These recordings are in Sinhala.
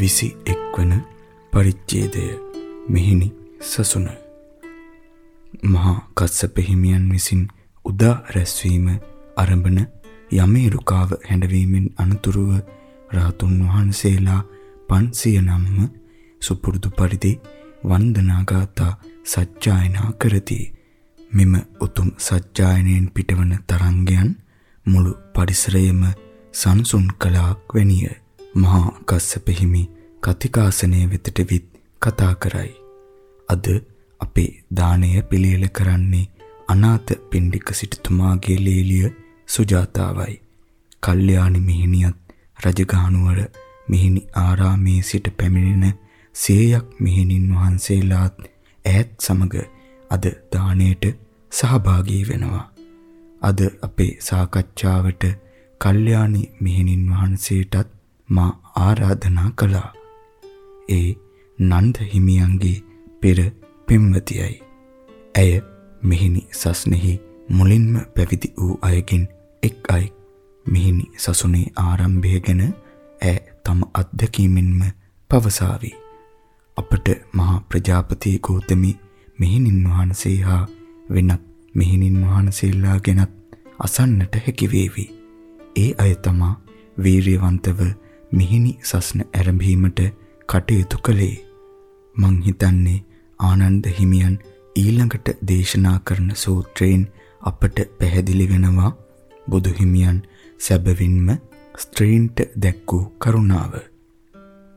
21 වන පරිච්ඡේදය මෙහිණි සසුන. මහා කස්සප හිමියන් විසින් උදා රැස්වීම ආරම්භන යමේ රුකාව හැඬවීමෙන් අනතුරුව රාතුන් වහන්සේලා 500 නම්ම සුපුරුදු පරිදි වන්දනා ගාථා සජ්ජායනා කරති. මෙම උතුම් සජ්ජායනයෙන් පිටවන තරංගයන් මුළු පරිසරයම සංසුන් කලාක් වැනිය. මහා කස්සප හිමි කතිකාසනය වෙතට විත් කතා කරයි. අද අපේ දාණය පිළියෙල කරන්නේ අනාථ පින්ඩික සිටුතුමාගේ ලේලිය සුජාතාවයි. කල්යාණි මිහිණියත් රජගහනුවර මිහිණි ආරාමේ සිට පැමිණෙන සියයක් මිහිණින් වහන්සේලාත් ඈත් සමග අද දාණයට සහභාගී වෙනවා. අද අපේ සාකච්ඡාවට කල්යාණි මිහිණින් වහන්සේටත් මා ආරාධනා කළා. ඒ නන්ද හිමියන්ගේ පෙර පෙම්වතියයි. ඇය මිහිණි සස්නෙහි මුලින්ම පැවිදි වූ අයගෙන් එක් අය මිහිණි සසුනේ ආරම්භය ගැන ඈ තම අත්දැකීමෙන්ම පවසාවි. අපට මහා ප්‍රජාපති ගෞතමි මිහිණින් වහන්සේ හා වෙනත් මිහිණින් වහන්සේලා ගැනත් අසන්නට හැකි වේවි. ඒ අය තමා වීරියවන්තව මිහිණි සස්න ආරම්භීමට කටයුතු කළේ. මං හිතන්නේ ආනන්ද හිමියන් ඊළඟට දේශනා කරන සූත්‍රයෙන් අපට පැහැදිලි වෙනවා බුදු හිමියන් සැබවින්ම ස්ත්‍රීන්ට දැක් වූ කරුණාව.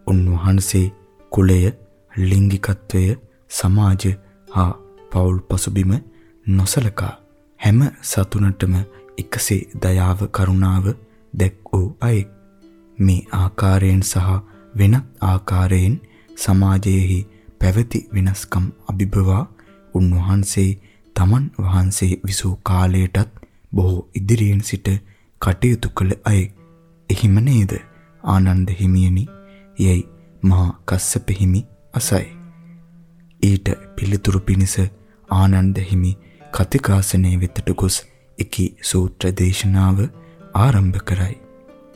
උන්වහන්සේ කුලය, ලිංගිකත්වය, සමාජ හා පෞල් පසුබිම නොසලකා හැම සතුනටම එකසේ දයාව කරුණාව දැක් වූ අය මේ ආකාරයෙන් සහ වෙනත් ආකාරයෙන් සමාජයේහි පැවති වෙනස්කම් අභිබවා උන්වහන්සේ තමන් වහන්සේ විසූ කාලයටත් බොහෝ ඉදිරියෙන් සිට කටයුතු කළ අය. එහිම නේද? ආනන්ද හිමියනි යයි මහා කස්සප හිමි අසයි. ඊට පිළිතුරු පිණිස ආනන්ද හිමි කතිකාසනයේ වෙතට ගොස් එකී සූත්‍ර දේශනාව ආරම්භ කරයි.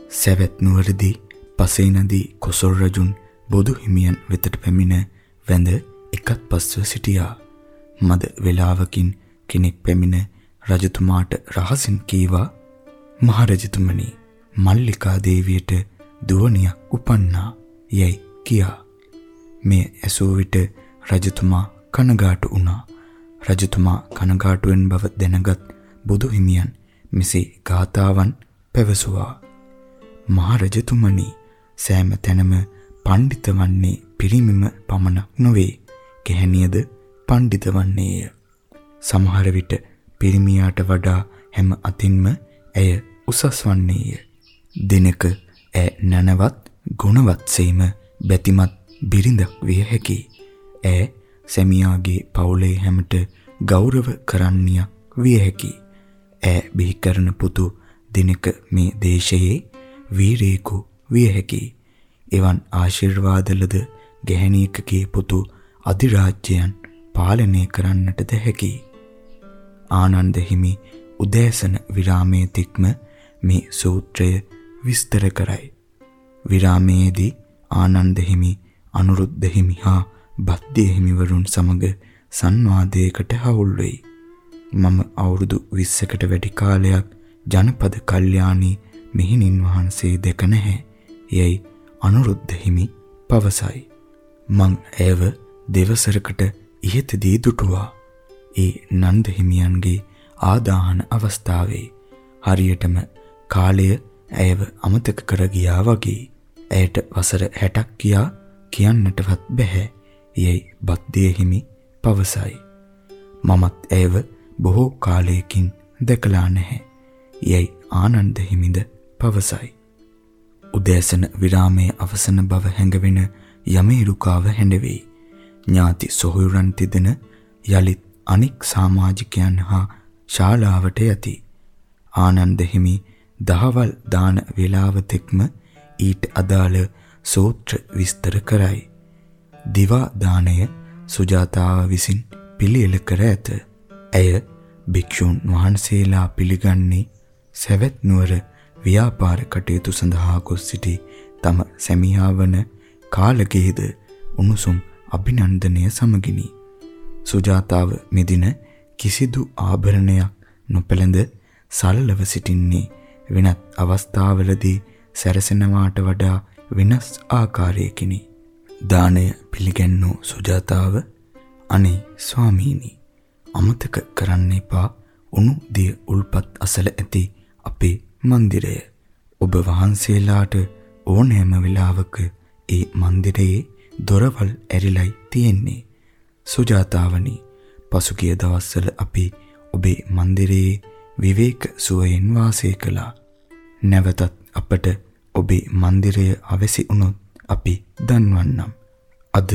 සැවැත් නුවරදී පසේ නදී කොසල් රජුන් බොදු හිමියන් වෙතට පැමිණ වැඳ එකත් පස්ව සිටියා. මද වේලාවකින් කෙනෙක් පැමිණ රජතුමාට රහසින් කීවා මහරජතුමනි මල්ලිකා දේවියට දුවණියක් උපන්නා යයි කියා. මේ ඇසූ විට රජතුමා කනගාටු වුණා. රජතුමා කනගාටුවෙන් බව දැනගත් බුදු හිමියන් මෙසේ ගාතාවන් පැවසුවා. මහරජතුමනි සෑම තැනම පඬිත වන්නේ පිරිමිම පමණක් නොවේ. ගැහැණියද පඬිත වන්නේය. සමහර විට පිරිමියාට වඩා හැම අතින්ම ඇය උසස් වන්නේය. දිනක ඇය නනවත් ගුණවත් සේම බැතිමත් බිරිඳක් විය හැකියි. ඇය සැමියාගේ පවුලේ හැමට ගෞරව කරන්නියක් විය හැකියි. ඇය බිහි කරන පුතු දිනක මේ දේශයේ වීරයෙකු විය හැකියි. එවන් ආශිර්වාදලද ගැහැණියකගේ පුතු අධිරාජ්‍යයන් පාලනය කරන්නටද හැකියි. ආනන්ද හිමි උදෑසන විරාමයේ තික්ම මේ සූත්‍රය විස්තර කරයි. විරාමයේදී ආනන්ද හිමි අනුරුද්ධ හිමි හා බද්දේ හිමිවරුන් සමග සංවාදයකට හවුල් වෙයි. මම අවුරුදු 20කට වැඩි කාලයක් ජනපද කල්යාණී මිහිණින් වහන්සේ දැක නැහැ. යයි අනුරුද්ධ හිමි පවසයි. මං ඇයව දෙවසරකට ඉහතදී දුටුවා. ඒ නන්ද හිමියන්ගේ ආදාහන අවස්ථාවේ හරියටම කාලය ඇයව අමතක කර ගියා වගේ. ඇයට වසර 60ක් කියා කියන්නටවත් බැහැ. යයි බද්දේ හිමි පවසයි. මමත් ඇයව බොහෝ කාලයකින් දැකලා නැහැ. යයි ආනන්ද හිමිද පවසයි. උදෑසන විරාමයේ අවසන බව හැඟවෙන යමේරුකාව හැඬවෙයි. ඥාති සොහොයුරන් තිදෙන යලිත් අනික් සමාජිකයන් හා ශාලාවට යති. ආනන්ද හිමි දහවල් දාන වේලාව තෙක්ම ඊට අදාළ සූත්‍ර විස්තර කරයි. දිවා දාණය සුජාතාව විසින් පිළියෙල කර ඇත. ඇය භික්ෂුන් වහන්සේලා පිළිගන්නේ සවැත් නුවර ව්‍යාපාර කටයුතු සඳහා ගොස් සිටි තම සැමියා වන කාලගේද උණුසුම් අභිනන්දනය සමගිනි. සුජාතාව මෙදින කිසිදු ආභරණයක් නොපැළඳ සරලව සිටින්නේ වෙනත් අවස්ථාවලදී සැරසෙනවාට වඩා වෙනස් ආකාරයකිනි. දානය පිළිගන්නෝ සුජාතාව අනේ ස්වාමීනි අමතක කරන්න එපා උණු දිය උල්පත් අසල ඇති අපේ මන්දිරය. ඔබ වහන්සේලාට ඕනෑම වෙලාවක ඒ මන්දිරයේ දොරවල් ඇරිලයි තියෙන්නේ. සුජාතාවනි පසුගිය දවස්වල අපි ඔබේ මන්දිරයේ විවේක සුවයෙන් වාසය කළා. නැවතත් අපට ඔබේ මන්දිරය අවැසි වුණොත් අපි දන්වන්නම්. අද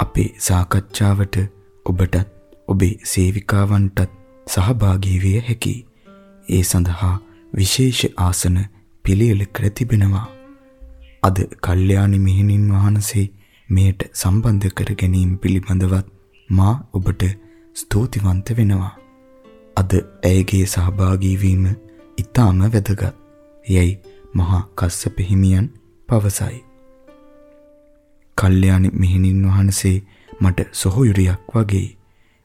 අපේ සාකච්ඡාවට ඔබටත් ඔබේ සේවිකාවන්ටත් සහභාගී විය හැකියි. ඒ සඳහා විශේෂ ආසන පිළියෙල කර තිබෙනවා. අද කල්යාණි මිහිණින් වහන්සේ මෙයට සම්බන්ධ කර ගැනීම පිළිබඳවත් මා ඔබට ස්තුතිවන්ත වෙනවා. අද ඇයගේ සහභාගී වීම ඊටාම වැදගත්. යයි මහා කස්සප හිමියන් පවසයි. කල්යාණි මිහිණින් වහන්සේ මට සොහොයුරියක් වගේ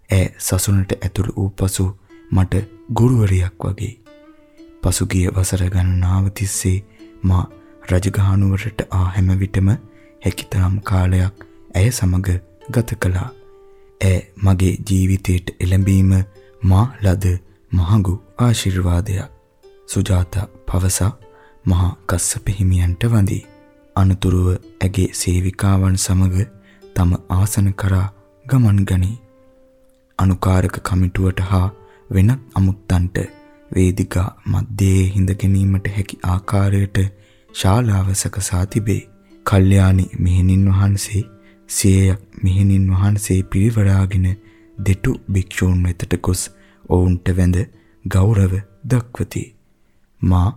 ඈ සසුනට ඇතුළු වූ පසු මට ගුරුවරියක් වගේ. පසුගිය වසර ගණනාව තිස්සේ මා රජගහනුවරට ආ හැම විටම හැකිතරම් කාලයක් ඇය සමග ගත කළා. ඇය මගේ ජීවිතයට එළඹීම මා ලද මහඟු ආශිර්වාදයක්. සුජාතා පවසා මහා කස්සප හිමියන්ට වඳී. අනතුරුව ඇගේ සේවිකාවන් සමග තම ආසන කරා ගමන් ගනී. අනුකාරක කමිටුවට හා වෙනත් අමුත්තන්ට වේදිකා මැදේ හිඳ ගැනීමට හැකි ආකාරයට ශාලාව සකසා තිබේ. කල්යාණි මිහිණින් වහන්සේ සියයක් මිහිණින් වහන්සේ පිරිවරාගෙන දෙටු භික්ෂූන් වෙතට ගොස් ඔවුන්ට වැඳ ගෞරව දක්වති. මා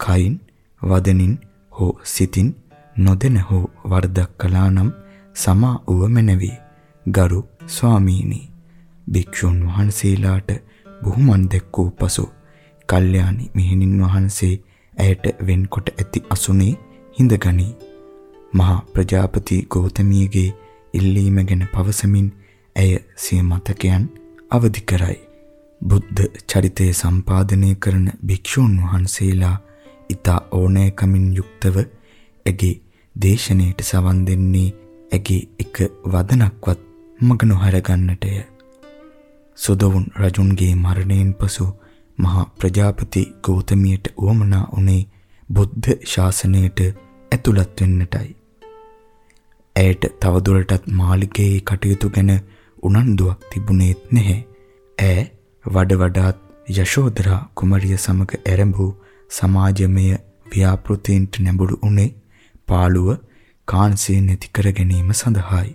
කයින් වදනින් හෝ සිතින් නොදෙන හෝ වරදක් කළා නම් සමා වූ මැනවි. ගරු ස්වාමීනි භික්ෂුන් වහන්සේලාට බුහුමන් දැක්වූ පසු කල්යාණි මිහිණින් වහන්සේ ඇයට වෙන්කොට ඇති අසුනේ හිඳගනී. මහා ප්‍රජාපති ගෞතමියගේ ඉල්ලීම ගැන පවසමින් ඇය සිය මතකයන් අවදි කරයි. බුද්ධ චරිතය සම්පාදනය කරන භික්ෂූන් වහන්සේලා ඊතා ඕනෑකමින් යුක්තව ඇගේ දේශනයට සවන් දෙන්නේ ඇගේ එක වදනක්වත් මග නොහර ගන්නටය. සුදවුන් රජුන්ගේ මරණයෙන් පසු මහා ප්‍රජාපති ගෞතමියට උවමනා උනේ බුද්ධ ශාසනයට ඇතුළත් වෙන්නටයි. ඇයට තවදුරටත් මාලිගයේ කටයුතු ගැන උනන්දුවක් තිබුණේත් නැහැ. ඈ වඩ වඩාත් යශෝදරා කුමරිය සමග ඇරඹූ සමාජමය ව්‍යාපෘතීන්ට නැඹුරු උනේ පාළුව කාන්සිය නැති කර ගැනීම සඳහායි.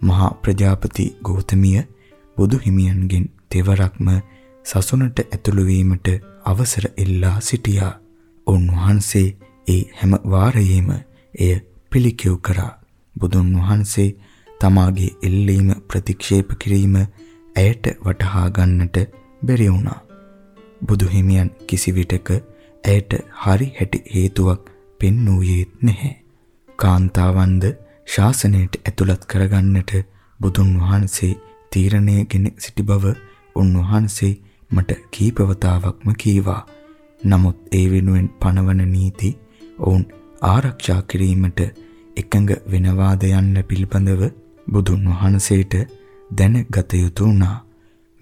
මහා ප්‍රජාපති ගෞතමිය බුදු හිමියන්ගෙන් තෙවරක්ම සසුනට ඇතුළු වීමට අවසර ඉල්ලා සිටියා. උන්වහන්සේ ඒ හැම වාරයේම එය පිළිකෙව් කරා. බුදුන් වහන්සේ තමාගේ ඉල්ලීම ප්‍රතික්ෂේප කිරීම ඇයට වටහා ගන්නට බැරි වුණා. බුදු හිමියන් කිසිවිටක ඇයට හරි හැටි හේතුවක් පෙන්වූයේත් නැහැ. කාන්තාවන්ද ශාසනයට ඇතුළත් කරගන්නට බුදුන් වහන්සේ තීරණයගෙන සිටි බව උන්වහන්සේ මට කීපවතාවක්ම කීවා. නමුත් ඒ වෙනුවෙන් පනවන නීති ඔවුන් ආරක්ෂා කිරීමට එකඟ වෙනවාද යන්න පිළිබඳව බුදුන් වහන්සේට දැනගත යුතු වුණා.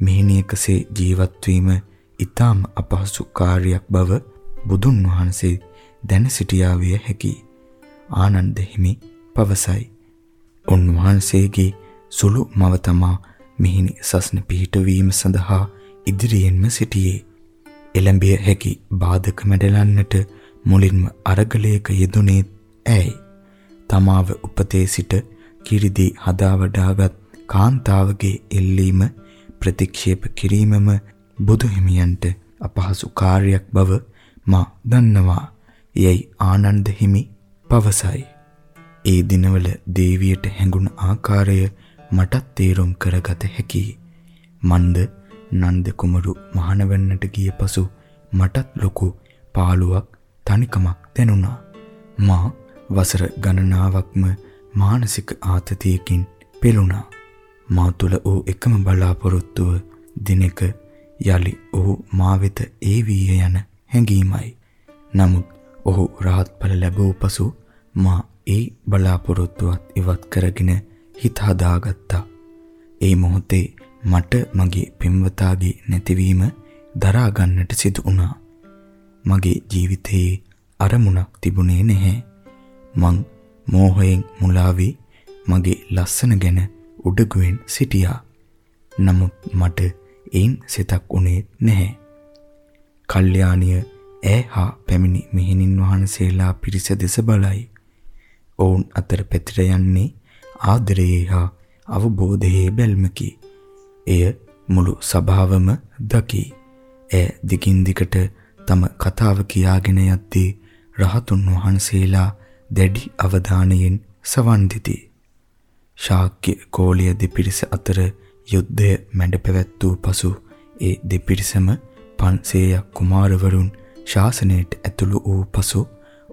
මිහිණියකසේ ජීවත් වීම ඊටාම අපහසු කාර්යයක් බව බුදුන් වහන්සේ දැන සිටියා විය හැකියි. ආනන්ද හිමි පවසයි. උන්වහන්සේගේ සුළු මව තමා මිහිණි සස්න පිහිටවීම සඳහා ඉදිරියෙන්ම සිටියේ. එළඹිය හැකි බාධක මැඩලන්නට මුලින්ම අරගලයක යෙදුනේ ඇයි. තමාව උපතේ සිට කිරිදී හදා වඩාගත් කාන්තාවගේ එල්ලීම ප්‍රතික්ෂේප කිරීමම බුදු හිමියන්ට අපහසු කාර්යයක් බව මා දන්නවා. යයි ආනන්ද හිමි පවසයි. ඒ දිනවල දේවියට හැඟුණ ආකාරය මටත් තේරුම් කරගත හැකියි. මන්ද නන්ද කුමරු මහානවන්නට ගිය පසු මටත් ලොකු පාළුවක් තනිකමක් දැනුණා. මා වසර ගණනාවක්ම මානසික ආතතියකින් පෙළුණා. මා තුළ වූ එකම බලාපොරොත්තුව දිනක යලි ඔහු මා වෙත ඒවීය යන හැඟීමයි. නමුත් ඔහු රාහත්ඵල ලැබූ පසු මා ඒ බලාපොරොත්තුවත් ඉවත් කරගෙන හිත හදාගත්තා. ඒ මොහොතේ මට මගේ පෙම්වතාගේ නැතිවීම දරා ගන්නට සිදු වුණා. මගේ ජීවිතයේ අරමුණක් තිබුණේ නැහැ. මං මෝහයෙන් මුලා වී මගේ ලස්සන ගැන උඩගුවෙන් සිටියා. නමුත් මට ඒන් සිතක් උනේ නැහැ. කල්යාණිය ඈ හා පැමිණි මෙහෙණින් වහන්සේලා පිරිස දෙස බලයි. ඔවුන් අතර පැතිර යන්නේ ආදරයේ හා අවබෝධයේ බැල්මකි. එය මුළු සභාවම දකි. ඈ දිගින් දිගට තම කතාව කියාගෙන යද්දී රහතුන් වහන්සේලා දැඩි අවධානයෙන් සවන් දෙති. ශාක්‍ය කෝලිය දෙපිරිස අතර යුද්ධය මැඩ පැවැත්වූ පසු ඒ දෙපිරිසම 500ක් කුමාරවරුන් ශාසනයට ඇතුළු වූ පසු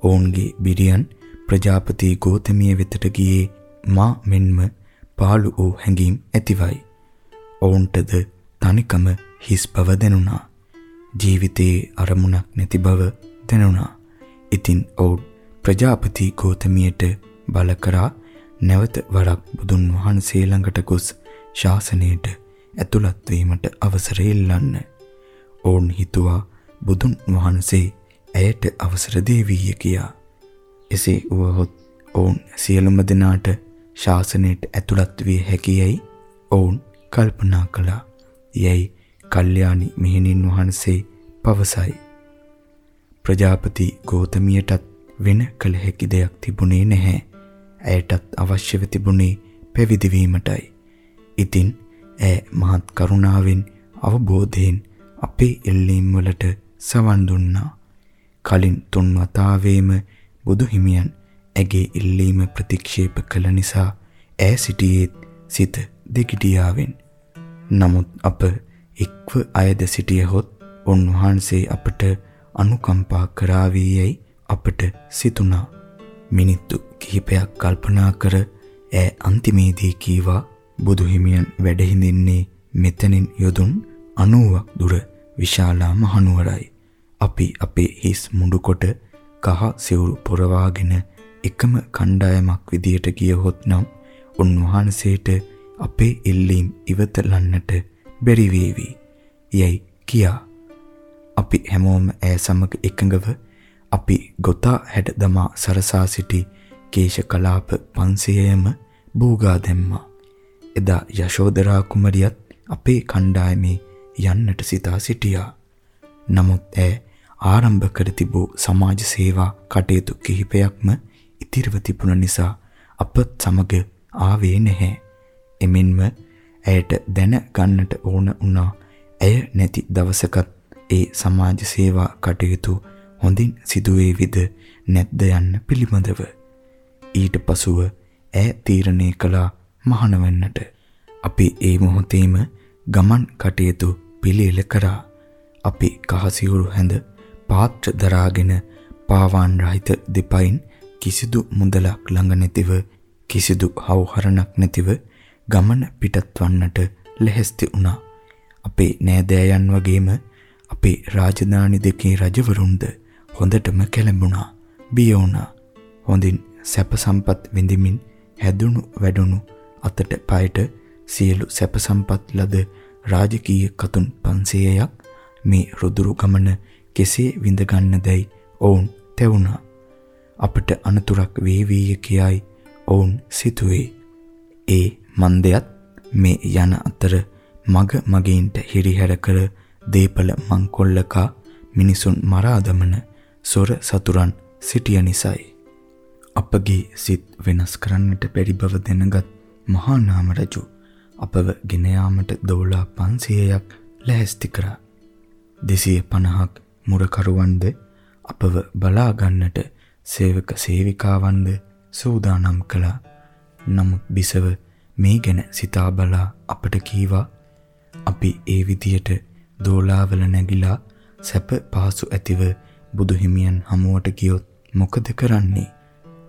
ඔවුන්ගේ බිරියන් ප්‍රජාපති ගෝතමිය වෙතට ගියේ මා මෙන්ම පාළු වූ හැඟීම් ඇතිවයි. ඔවුන්ටද තනිකම හිස් බව දැනුණා. ජීවිතයේ අරමුණක් නැති බව දැනුණා. ඉතින් ඔවුන් ප්‍රජාපති ගෝතමියට බල කරා නැවත වරක් බුදුන් වහන්සේ ළඟට ගොස් ශාසනයට ඇතුළත් වීමට අවසර ඉල්ලන්න. ඔවුන් හිතුවා බුදුන් වහන්සේ ඇයට අවසර දෙවීය කියා. එසේ වුවහොත් ඔවුන් සියලුම දෙනාට ශාසනයට ඇතුළත් විය හැකියයි ඔවුන් කල්පනා කළා. යැයි කල්යාණි මෙහෙණින් වහන්සේ පවසයි. ප්‍රජාපති ගෝතමියටත් වෙන කළ හැකි දෙයක් තිබුණේ නැහැ. ඇයටත් අවශ්‍යව තිබුණේ පැවිදි වීමටයි. ඉතින් ඈ මහත් කරුණාවෙන් අවබෝධයෙන් අපේ එල්ලීම් වලට සවන් දුන්නා. කලින් තුන් වතාවේම බුදු හිමියන් ඇගේ ඉල්ලීම ප්‍රතික්ෂේප කළ නිසා ඈ සිටියේ සිත දෙගිඩියාවෙන්. නමුත් අප එක්ව අයද සිටියහොත් උන්වහන්සේ අපට අනුකම්පා කරાવીයයි අපට සිතුණා. මිනිත්තු කිහිපයක් කල්පනා කර ඈ අන්තිමේදී කීවා බුදු හිමියන් වැඩ හිඳින්නේ මෙතනින් යොදුන් 90ක් දුර විශාලා මහනුවරයි. අපි අපේ හිස් මුඩු කොට කහ සිවුරු පොරවාගෙන එකම කණ්ඩායමක් විදියට ගියහොත් නම් උන්වහන්සේට අපේ ඉල්ලීම් ඉවතලන්නට බැරි වේවි. යයි කියා. අපි හැමෝම ඈ සමග එකඟව අපි ගොතා හැඩ දමා සරසා සිටි කේශ කලාප 500ම බූගා දැම්මා. එදා යශෝදරා කුමරියත් අපේ කණ්ඩායමේ යන්නට සිතා සිටියා. නමුත් ඇය ආරම්භ කර තිබූ සමාජ සේවා කටයුතු කිහිපයක්ම ඉතිරිව තිබුණ නිසා අපත් සමග ආවේ නැහැ. එමෙන්ම ඇයට දැන ගන්නට ඕන වුණා ඇය නැති දවසකත් ඒ සමාජ සේවා කටයුතු හොඳින් සිදුවේවිද නැද්ද යන්න පිළිබඳව. ඊට පසුව ඈ තීරණය කළා මහානවන්නට. අපි ඒ මොහොතේම ගමන් කටයුතු පිළියෙල කරා. අපි කහසිවුරු හැඳ පාත්‍ර දරාගෙන පාවාන් රහිත දෙපයින් කිසිදු මුදලක් ළඟ නැතිව කිසිදු හවුහරණක් නැතිව ගමන පිටත් වන්නට ලැහැස්ති වුණා. අපේ නෑදෑයන් වගේම අපේ රාජධානි දෙකේ රජවරුන්ද හොඳටම කැළඹුණා. බිය වුණා. හොඳින් සැප සම්පත් විඳිමින් හැදුණු වැඩුණු අතට පයට සියලු සැප සම්පත් ලද රාජකීය කතුන් 500ක් මේ රුදුරු ගමන කෙසේ විඳ ගන්නදැයි ඔවුන් තැවුණා. අපට අනතුරක් වේවීය කියයි ඔවුන් සිතුවේ. ඒ මන්දයත් මේ යන අතර මග මගින්ට හිරිහැර කර දීපල මංකොල්ලකා මිනිසුන් මරා දමන සොර සතුරන් සිටිය නිසායි. අපගේ සිත් වෙනස් කරන්නට බැරි බව දැනගත් මහා නාම රජු අපව ගෙන යාමට දෝලා 500ක් ලැහැස්ති කරා. 250ක් මුරකරුවන්ද අපව බලා ගන්නට සේවක සේවිකාවන්ද සූදානම් කළා. නමුත් බිසව මේ ගැන සිතා බලා අපට කීවා අපි ඒ විදියට දෝලාවල නැගිලා සැප පහසු ඇතිව බුදු හිමියන් හමුවට ගියොත් මොකද කරන්නේ?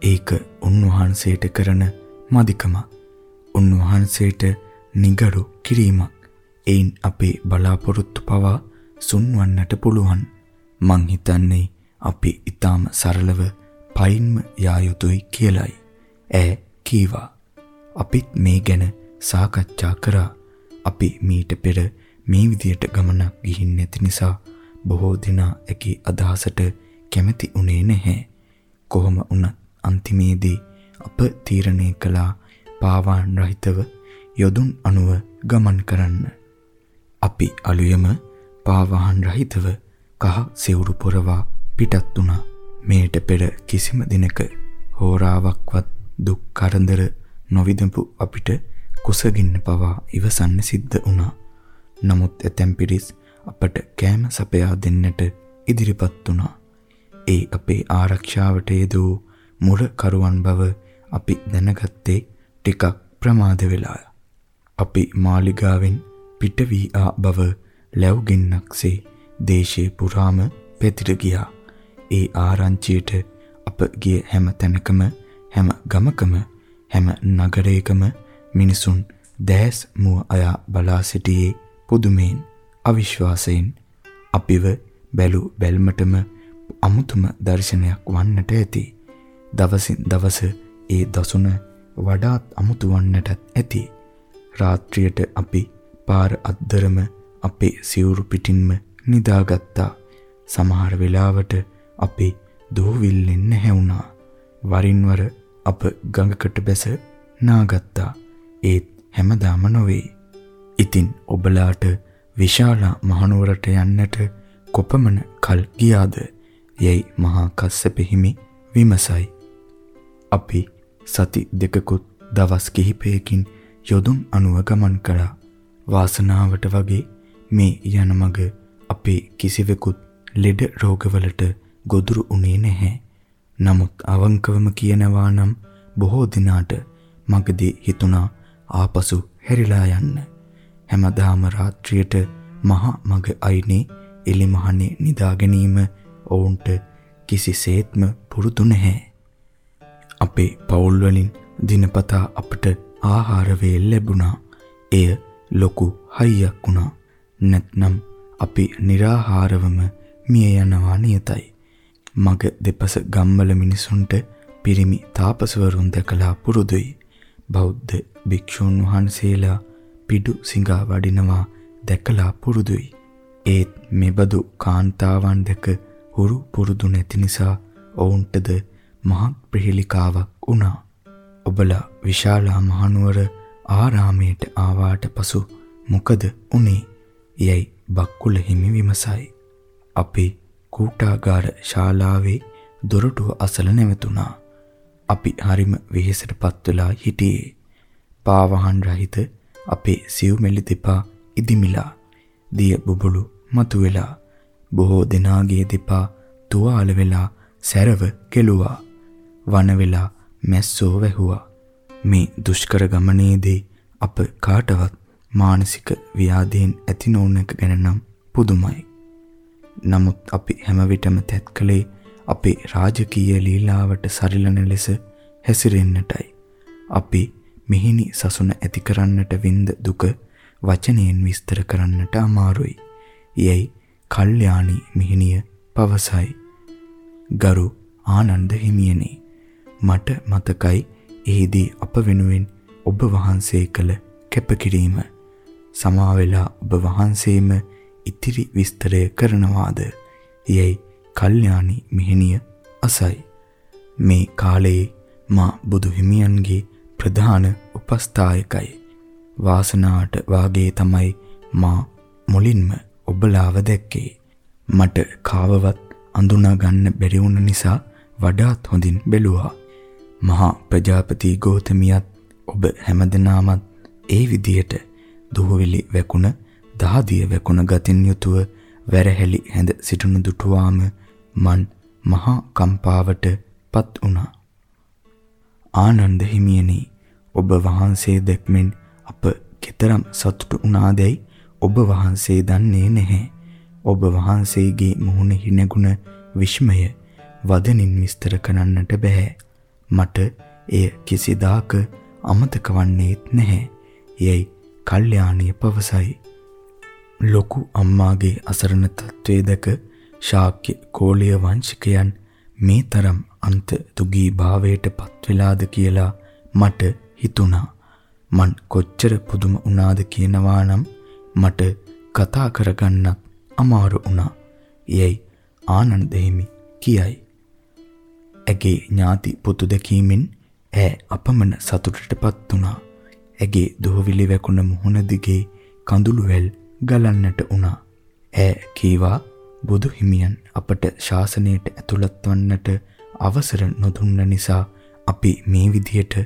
ඒක උන්වහන්සේට කරන මදිකමක්. උන්වහන්සේට නිගරු කිරීමක්. එයින් අපේ බලාපොරොත්තු පවා සුන්වන්නට පුළුවන්. මං හිතන්නේ අපි ඊටාම සරලව පයින්ම යා යුතුයි කියලයි. ඈ කීවා. අපිත් මේ ගැන සාකච්ඡා කරා. අපි මීට පෙර මේ විදියට ගමනක් ගිහින් නැති නිසා බොහෝ දෙනා ඇගේ අදහසට කැමති උනේ නැහැ. කොහොම වුණත් අන්තිමේදී අප තීරණය කළා පාවාන් රහිතව යොදුන් අනුව ගමන් කරන්න. අපි අලුයම පාවාහන් රහිතව කහ සිවුරු පොරවා පිටත් වුණා. මේට පෙර කිසිම දිනක හෝරාවක්වත් දුක් කරදර නොවිදපු අපිට කුසගින්න පවා ඉවසන්න සිද්ධ වුණා. නමුත් ඇතැම් පිරිස් අපට කෑම සපයා දෙන්නට ඉදිරිපත් වුණා. ඒ අපේ ආරක්ෂාවට යෙදූ මුර කරුවන් බව අපි දැනගත්තේ ටිකක් ප්‍රමාද වෙලා. අපි මාලිගාවෙන් පිට වී ආ බව ලැබුගින්නක්සේ දේශේ පුරාම පැතිර ගියා. ඒ ආරංචියට අප ගිය හැම තැනකම හැම ගමකම හැම නගරයකම මිනිසුන් දැස් මුව අයා බලා සිටියේ පුදුමෙන් අවිශ්වාසයෙන් අපිව බැලු බැල්මටම අමුතුම දර්ශනයක් වන්නට ඇති. දවසින් දවස ඒ දසුන වඩාත් අමුතු වන්නටත් ඇති. රාත්‍රියට අපි පාර අද්දරම අපේ සිවුරු පිටින්ම නිදාගත්තා. සමහර වෙලාවට අපි දෝවිල්ලෙන් නැහැවුණා. වරින් වර අප ගඟකට බැස නාගත්තා. ඒත් හැමදාම නොවේ. ඉතින් ඔබලාට විශාල මහනුවරට යන්නට කොපමණ කල් ගියාද? යයි මහා කස්සප හිමි විමසයි. අපි සති දෙකකුත් දවස් කිහිපයකින් යොදුන් අනුව ගමන් කළා. වාසනාවට වගේ මේ යන මග අපේ කිසිවෙකුත් ලෙඩ රෝගවලට ගොදුරු උනේ නැහැ. නමුත් අවංකවම කියනවා නම් බොහෝ දිනාට මගදී හිතුණා ආපසු හැරිලා යන්න. හැමදාම රාත්‍රියට මහා මග අයිනේ එලිමහනේ නිදා ගැනීම ඔවුන්ට කිසිසේත්ම පුරුදු නැහැ. අපේ පවුල් වලින් දිනපතා අපට ආහාර වේල් ලැබුණා. එය ලොකු හයියක් වුණා. නැත්නම් අපි निराහාරවම මිය යනවා නියතයි. මග දෙපස ගම්වල මිනිසුන්ට පිරිමි තාපසවරුන් දැකලා පුරුදුයි. බෞද්ධ භික්ෂූන් වහන්සේලා පිඩු සිඟා වඩිනවා දැකලා පුරුදුයි. ඒත් මෙබඳු කාන්තාවන් දැක හුරු පුරුදු නැති නිසා ඔවුන්ටද මහත් ප්‍රහෙලිකාවක් වුණා. ඔබලා විශාලා මහනුවර ආරාමයට ආවාට පසු මොකද උනේ? යයි බක්කුල හිමි විමසයි. අපි කූටාගාර ශාලාවේ දොරටුව අසල නැවතුණා. අපි හරිම වෙහෙසටපත් වෙලා හිටියේ. පාවහන් රහිත අපේ සිව්මෙලි දෙපා ඉදිමිලා. දිය බුබුලු මතුවෙලා. බොහෝ දෙනාගේ දෙපා තුවාල වෙලා සැරව කෙළුවා. වන වෙලා මැස්සෝ වැහුවා. මේ දුෂ්කර ගමනේදී අප කාටවත් මානසික ව්‍යාධීන් ඇති නොවන එක ගැන නම් පුදුමයි. නමුත් අපි හැම විටම තැත් කළේ අපේ රාජකීය ලීලාවට සරිලන ලෙස හැසිරෙන්නටයි අපි මිහිනි සසුන ඇති කරන්නට වින්ද දුක වචනයෙන් විස්තර කරන්නට අමාරුයි. යයි කල්යාණි මිහිනිය පවසයි. ගරු ආනන්ද හිමියනි මට මතකයි එහිදී අප වෙනුවෙන් ඔබ වහන්සේ කළ කැපකිරීම සමා වෙලා ඔබ වහන්සේම ඉතිරි විස්තරය කරනවාද යයි කල්යාණි මිහිනිය අසයි මේ කාලයේ මා බුදු හිමියන්ගේ ප්‍රධාන උපස්ථායකයි. වාසනාවට වාගේ තමයි මා මුලින්ම ඔබලාව දැක්කේ. මට කාවවත් අඳුනා ගන්න බැරි වුණ නිසා වඩාත් හොඳින් බැලුවා. මහා ප්‍රජාපති ගෞතමියත් ඔබ හැමදෙනාමත් ඒ විදියට දුහවිලි වැකුණ දහදිය වැකුණ ගතින් යුතුව වැරහැලි හැඳ සිටුණු දුටුවාම මන් මහා කම්පාවට පත් වුණා. ආනන්ද හිමියනි ඔබ වහන්සේ දැක්මෙන් අප කෙතරම් සතුටු වුණාදැයි ඔබ වහන්සේ දන්නේ නැහැ. ඔබ වහන්සේගේ මුහුණෙහි නැගුණ විස්මය වදනින් විස්තර කරන්නට බෑ. මට එය කිසිදාක අමතක වන්නේත් නැහැ. යයි කල්යාණිය පවසයි. ලොකු අම්මාගේ අසරණ තත්වයේ දැක ශාක්‍ය කෝලිය වංශිකයන් මේ තරම් අන්ත තුගී භාවයට පත් වෙලාද කියලා මට හිතුණා. මන් කොච්චර පුදුම වුණාද කියනවා නම් මට කතා කරගන්නත් අමාරු වුණා. යයි ආනන්ද හිමි කියයි. ඇගේ ඥාති පුතු දැකීමෙන් ඈ අපමණ සතුටටපත් වුණා. ඇගේ දොහවිලි වැකුණ මුහුණ දිගේ කඳුළු වැල් ගලන්නට වුණා. ඈ කීවා බුදු හිමියන් අපට ශාසනයට ඇතුළත් වන්නට අවසර නොදුන්න නිසා අපි මේ විදියට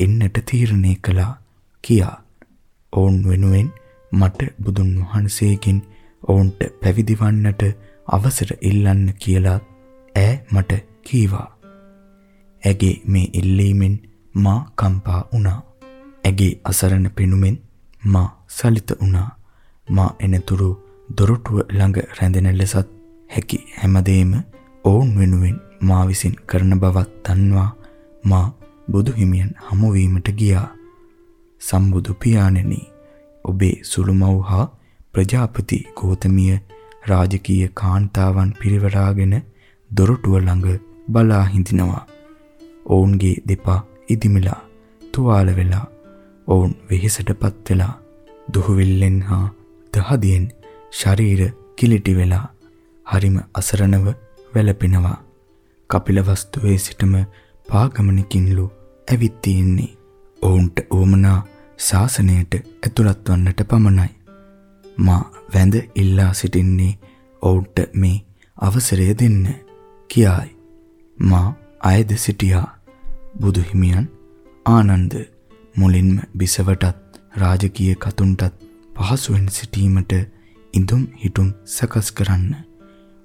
එන්නට තීරණය කළා කියා. ඔවුන් වෙනුවෙන් මට බුදුන් වහන්සේගෙන් ඔවුන්ට පැවිදි වන්නට අවසර ඉල්ලන්න කියලා ඈ මට කීවා. ඇගේ මේ ඉල්ලීමෙන් මා කම්පා වුණා. ඇගේ අසරණ පෙනුමෙන් මා සලිත වුණා. මා එනතුරු දොරටුව ළඟ රැඳෙන ලෙසත් හැකි හැමදේම ඔවුන් වෙනුවෙන් මා විසින් කරන බවත් දන්වා මා බුදු හිමියන් හමු වීමට ගියා. සම්බුදු පියාණෙනි ඔබේ සුළුමව් හා ප්‍රජාපති ගෝතමිය රාජකීය කාන්තාවන් පිරිවරාගෙන දොරටුව ළඟ බලා හිඳිනවා. ඔවුන්ගේ දෙපා ඉදිමිලා තුවාල වෙලා ඔවුන් වෙහෙසටපත් වෙලා දුහවිල්ලෙන් හා දහදියෙන් ශරීර කිලිටි වෙලා හරිම අසරණව වැළපෙනවා. කපිල වස්තුවේ සිටම පාගමනකින්ලු ඇවිත් තියෙන්නේ. ඔවුන්ට ඕමනා ශාසනයට ඇතුළත් වන්නට පමණයි. මා වැඳ ඉල්ලා සිටින්නේ ඔවුන්ට මේ අවසරය දෙන්න කියායි. මා අයද සිටියා. බුදු හිමියන් ආනන්ද මුලින්ම බිසවටත් රාජකීය කතුන්ටත් පහසුවෙන් සිටීමට ඉඳුම් හිටුම් සකස් කරන්න.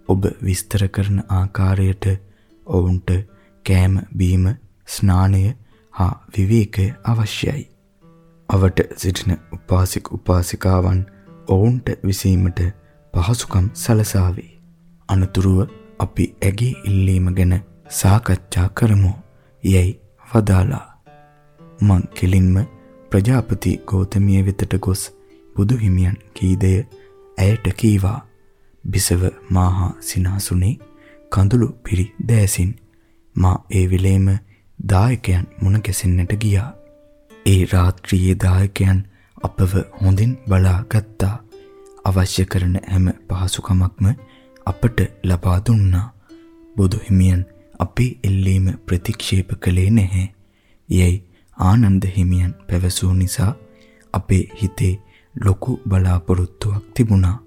ඔබ විස්තර කරන ආකාරයට ඔවුන්ට කෑම බීම ස්නානය හා විවේකය අවශ්‍යයි. අවට සිටින උපාසික උපාසිකාවන් ඔවුන්ට විසීමට පහසුකම් සලසාවේ. අනතුරුව අපි ඇගේ ඉල්ලීම ගැන සාකච්ඡා කරමු. යැයි වදාලා. මං කෙලින්ම ප්‍රජාපති ගෞතමිය වෙතට ගොස් බුදු හිමියන් කීදය ඇයට කීවා. බිසව මාහා සිනාසුනේ කඳුළු පිරි දෑසින් මා ඒ වෙලේම දායකයන් මුණ ගැසෙන්නට ගියා. ඒ රාත්‍රියේ දායකයන් අපව හොඳින් බලා ගත්තා. අවශ්‍ය කරන හැම පහසුකමක්ම අපට ලබා දුන්නා. බුදු හිමියන් අපේ එල්ලීම ප්‍රතික්ෂේප කළේ නැහැ. යයි ආනන්ද හිමියන් පැවසූ නිසා අපේ හිතේ ලොකු බලාපොරොත්තුවක් තිබුණා.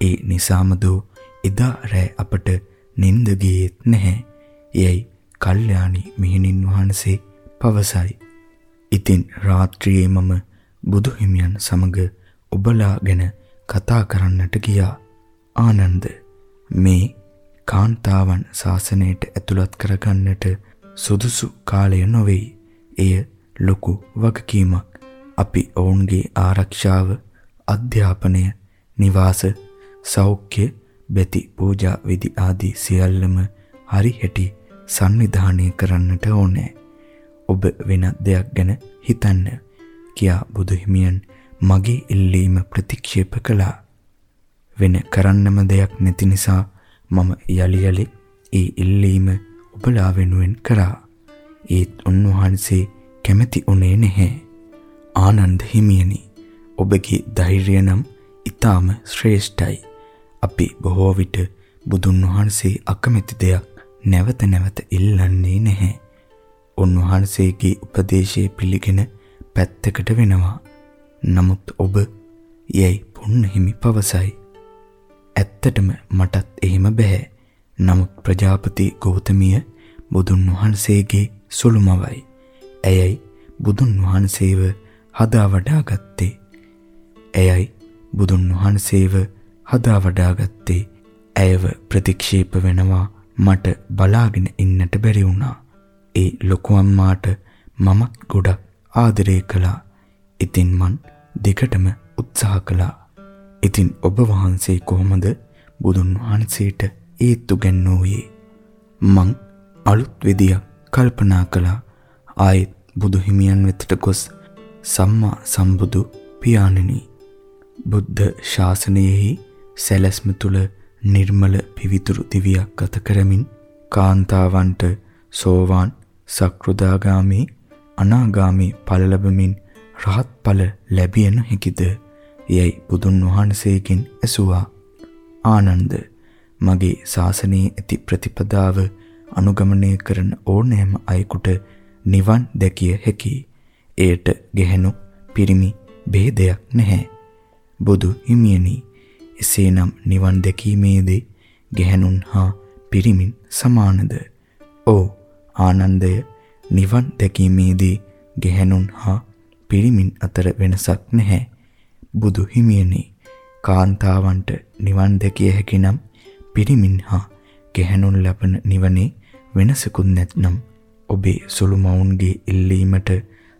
ඒ නිසාම දෝ එදා රෑ අපට නිින්ද ගියේත් නැහැ. යයි කල්යාණි මිහිණින් වහන්සේ පවසයි. ඉතින් රාත්‍රියේ මම බුදු හිමියන් සමග ඔබලා ගැන කතා කරන්නට ගියා. ආනන්ද මේ කාන්තාවන් ශාසනයට ඇතුළත් කරගන්නට සුදුසු කාලය නොවේයි. එය ලොකු වගකීමක්. අපි ඔවුන්ගේ ආරක්ෂාව, අධ්‍යාපනය, නිවාස, සෞඛ්‍ය, බෙති පූජා විදි ආදී සියල්ලම හරි හැටි සංවිධානය කරන්නට ඕනේ. ඔබ වෙන දෙයක් ගැන හිතන්න කියා බුදුහිමියන් මගේ ඉල්ලීම ප්‍රතික්ෂේප කළා. වෙන කරන්නම දෙයක් නැති නිසා මම යලි යලි ඒ ඉල්ලීම ඔබලා වෙනුවෙන් කරා. ඒත් උන්වහන්සේ කැමැති උනේ නැහැ. ආනන්ද හිමියනි ඔබගේ ධෛර්යය නම් ඊටාම ශ්‍රේෂ්ඨයි. අපි බොහෝ විට බුදුන් වහන්සේ අකමැති දෙයක් නැවත නැවත ඉල්ලන්නේ නැහැ. උන්වහන්සේගේ උපදේශය පිළිගෙන පැත්තකට වෙනවා. නමුත් ඔබ යයි පුන්න හිමි පවසයි. ඇත්තටම මටත් එහෙම බෑ. නමුත් ප්‍රජාපති ගෞතමිය බුදුන් වහන්සේගේ සුළුමවයි. ඇයයි බුදුන් වහන්සේව හදා වඩා ගත්තේ. ඇයයි බුදුන් වහන්සේව හදා වඩා ගත්තේ. ඇයව ප්‍රතික්ෂේප වෙනවා මට බලාගෙන ඉන්නට බැරි වුණා. ඒ ලොකු අම්මාට මමත් ගොඩක් ආදරය කළා. ඉතින් මන් දෙකටම උත්සාහ කළා. ඉතින් ඔබ වහන්සේ කොහොමද බුදුන් වහන්සේට ඒත්තු ගැන්නෝයේ? මං අලුත් විදියක් කල්පනා කළා ආයෙත් බුදු හිමියන් වෙතට ගොස් සම්මා සම්බුදු පියාණෙනි. බුද්ධ ශාසනයෙහි සැලැස්ම තුල නිර්මල පිවිතුරු දිවියක් ගත කරමින් කාන්තාවන්ට සෝවාන් සක්‍රුදාගාමි අනාගාමි ඵල ලැබමින් රහත් ඵල ලැබිය නොහැකිද යයි බුදුන් වහන්සේගෙන් ඇසුවා. ආනන්ද මගේ ශාසනයේ ඇති ප්‍රතිපදාව අනුගමනය කරන ඕනෑම අයෙකුට නිවන් දැකිය හැකි. එයට ගැහෙනු පිරිමි ભેදයක් නැහැ. බුදු හිමියනි එසේනම් නිවන් දැකීමේදී ගැහැණුන් හා පිරිමින් සමානද? ඕ ආනන්දය නිවන් දැකීමේදී ගැහැණුන් හා පිරිමින් අතර වෙනසක් නැහැ. බුදු හිමියනි කාන්තාවන්ට නිවන් දැකිය හැකි නම් පිරිමින් හා ගැහැණුන් ලබන නිවනේ වෙනසකුත් නැත්නම් ඔබේ සුළු මවුන්ගේ ඉල්ලීමට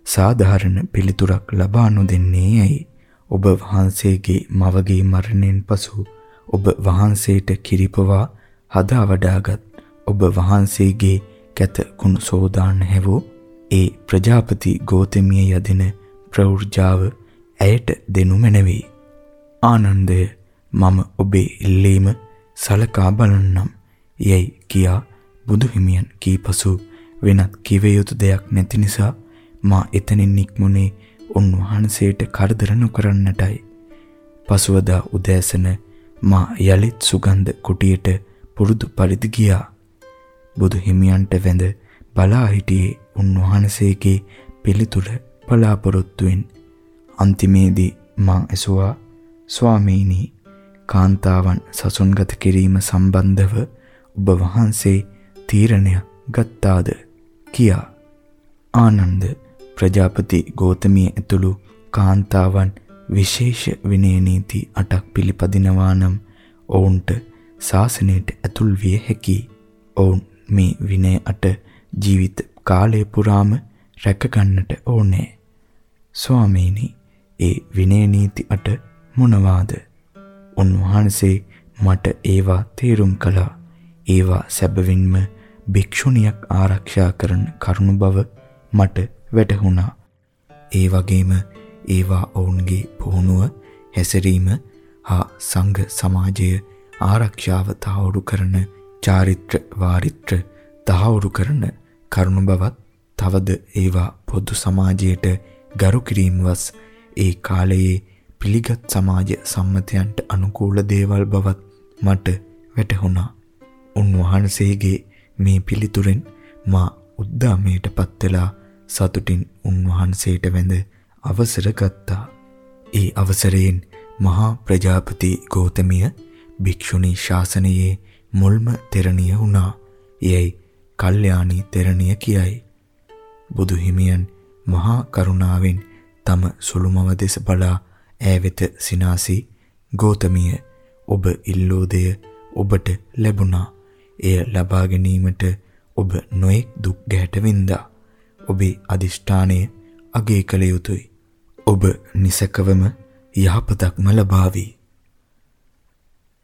සාධාරණ පිළිතුරක් ලබා නොදෙන්නේ ඇයි? ඔබ වහන්සේගේ මවගේ මරණයෙන් පසු ඔබ වහන්සේට කිරිපවා හදා වඩාගත් ඔබ වහන්සේගේ කැත කුණු සෝදාන්න හැවෝ ඒ ප්‍රජාපති ගෝතමිය යදින ප්‍රවෘජාව ඇයට දෙනු මැනවි. ආනන්දය මම ඔබේ ඉල්ලීම සලකා බලන්නම් යයි කියා බුදු හිමියන් කීපසු වෙනත් කිව යුතු දෙයක් නැති නිසා මා එතනින් නික්මුනේ උන්වහන්සේට කරදර නොකරන්නටයි. පසුවදා උදෑසන මා යලිත් සුගන්ධ කුටියට පුරුදු පරිදි ගියා. බුදු හිමියන්ට වැඳ බලා හිටියේ උන්වහන්සේගේ පිළිතුර බලාපොරොත්තුෙන් අන්තිමේදී මා ඇසුවා ස්වාමීනි කාන්තාවන් සසුන්ගත කිරීම සම්බන්ධව ඔබ වහන්සේ තීරණයක් ගත්තාද කියා ආනන්ද ප්‍රජාපති ගෝතමිය ඇතුළු කාන්තාවන් විශේෂ විනය නීති 8ක් පිළිපදිනවා නම් ඔවුන්ට ශාසනයට ඇතුල් විය හැකියි. ඔවුන් මේ විනය 8 ජීවිත කාලය පුරාම රැක ගන්නට ඕනේ. ස්වාමීනි, ඒ විනය නීති 8 මොනවාද? උන්වහන්සේ මට ඒවා තේරුම් කළා. ඒවා සැබවින්ම භික්ෂුණියක් ආරක්ෂා කරන කරුණ බව මට වැටහුණා. ඒ වගේම ඒවා ඔවුන්ගේ පුහුණුව හැසිරීම හා සංඝ සමාජය ආරක්ෂාව තහවුරු කරන චාරිත්‍ර වාරිත්‍ර තහවුරු කරන කරුණ බවත් තවද ඒවා පොදු සමාජයට ගරු කිරීමවස් ඒ කාලයේ පිළිගත් සමාජ සම්මතයන්ට අනුකූල දේවල් බවත් මට වැටහුණා. උන්වහන්සේගේ මේ පිළිතුරෙන් මා උද්දාමයටපත් වෙලා සතුටින් උන්වහන්සේට වැඳ අවසර ගත්තා. ඒ අවසරයෙන් මහා ප්‍රජාපති ගෞතමිය භික්ෂුණී ශාසනයේ මුල්ම තෙරණිය වුණා. යයි කල්යාණී තෙරණිය කියයි. බුදු හිමියන් මහා කරුණාවෙන් තම සුළුමව දෙස බලා ඈවෙත සිනාසී ගෞතමිය ඔබ ඉල්ලෝ දෙය ඔබට ලැබුණා. එය ලබා ගැනීමට ඔබ නොඑක් දුක් ගැට වින්දා. ඔබේ අදිෂ්ඨානය අගය කළ යුතුය. ඔබ නිසකවම යහපතක්ම ලබාවි.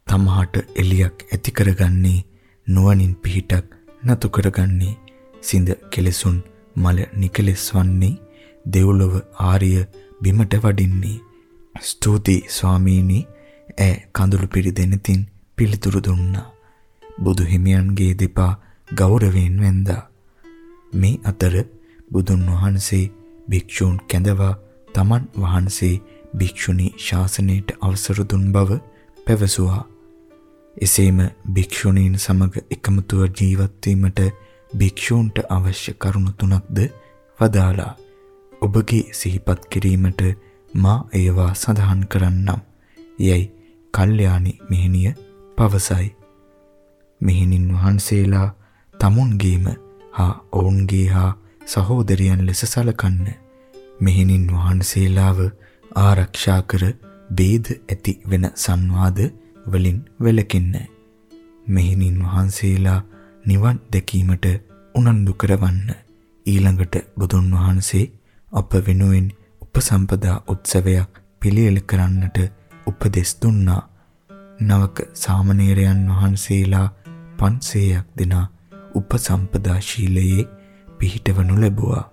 තමහට එලියක් ඇති කරගන්නේ නුවණින් පිහිටක් නතු කරගන්නේ සිඳ කෙලෙසුන් මල නිකලෙස් වන්නේ දෙව්ලොව ආර්ය බිමට වඩින්නේ ස්තුති ස්වාමීනි ඈ කඳුළු පිරිදෙනතින් පිළිතුරු දුන්නා බුදු හිමියන්ගේ දෙපා ගෞරවයෙන් වැඳා මේ අතර බුදුන් වහන්සේ භික්ෂූන් කැඳවා තමන් වහන්සේ භික්ෂුණී ශාසනයට අවසර දුන් බව පැවසුවා. එසේම භික්ෂුණීන් සමග එකමුතුව ජීවත් වීමට භික්ෂූන්ට අවශ්‍ය කරුණු තුනක්ද වදාලා. ඔබගේ සිහිපත් කිරීමට මා ඒවා සඳහන් කරන්නම්. යයි කල්යාණි මෙහෙණිය පවසයි. මෙහෙණින් වහන්සේලා තමුන්ගේම හා ඔවුන්ගේ හා සහෝදරයන් ලෙස සලකන්න. මෙහෙණින් වහන්සේලාව ආරක්ෂා කර ભેද ඇති වෙන සංවාද වලින් වැළකෙන්න. මෙහෙණින් වහන්සේලා නිවන් දැකීමට උනන්දු කරවන්න. ඊළඟට බුදුන් වහන්සේ අප වෙනුවෙන් උපසම්පදා උත්සවයක් පිළියෙල කරන්නට උපදෙස් දුන්නා. නවක සාමණේරයන් වහන්සේලා 500ක් දෙනා උපසම්පදා ශීලයේ පිහිටවනු ලැබුවා.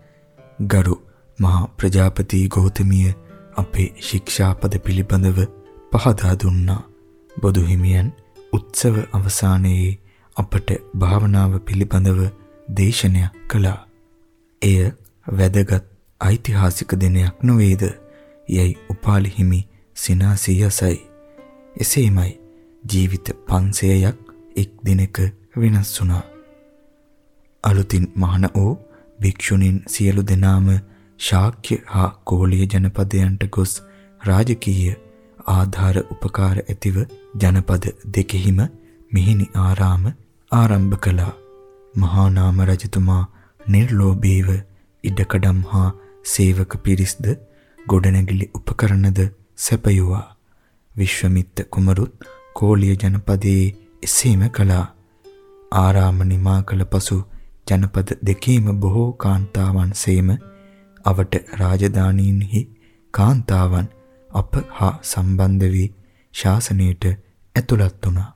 ගරු මහා ප්‍රජාපති ගෞතමිය අපේ ශික්ෂාපද පිළිබඳව පහදා දුන්නා. බොදු හිමියන් උත්සව අවසානයේ අපට භාවනාව පිළිබඳව දේශනයක් කළා. එය වැදගත් ඓතිහාසික දිනයක් නොවේද? යයි උපාලි හිමි සිනාසියසයි. එසේමයි ජීවිත 500ක් එක් දිනක වෙනස් වුණා. අලුතින් මහාන වූ භික්ෂුණීන් සියලු දෙනාම ශාක්‍ය හා කෝලිය ජනපදයන්ට ගොස් රාජකීය ආධාර උපකාර ඇතිව ජනපද දෙකෙහිම මිහිනි ආරාම ආරම්භ කළා. මහා නාම රජතුමා නිර්ලෝභීව ඉඩකඩම් හා සේවක පිරිස්ද ගොඩනැගිලි උපකරණද සැපයුවා. විශ්වමිත්ත කුමරුත් කෝලිය ජනපදයේ එසේම කළා. ආරාම නිමා කළ පසු ජනපද දෙකේම බොහෝ කාන්තාවන් සේම අවට රාජධානීන්හි කාන්තාවන් අප හා සම්බන්ධ වී ශාසනයට ඇතුළත් වුණා.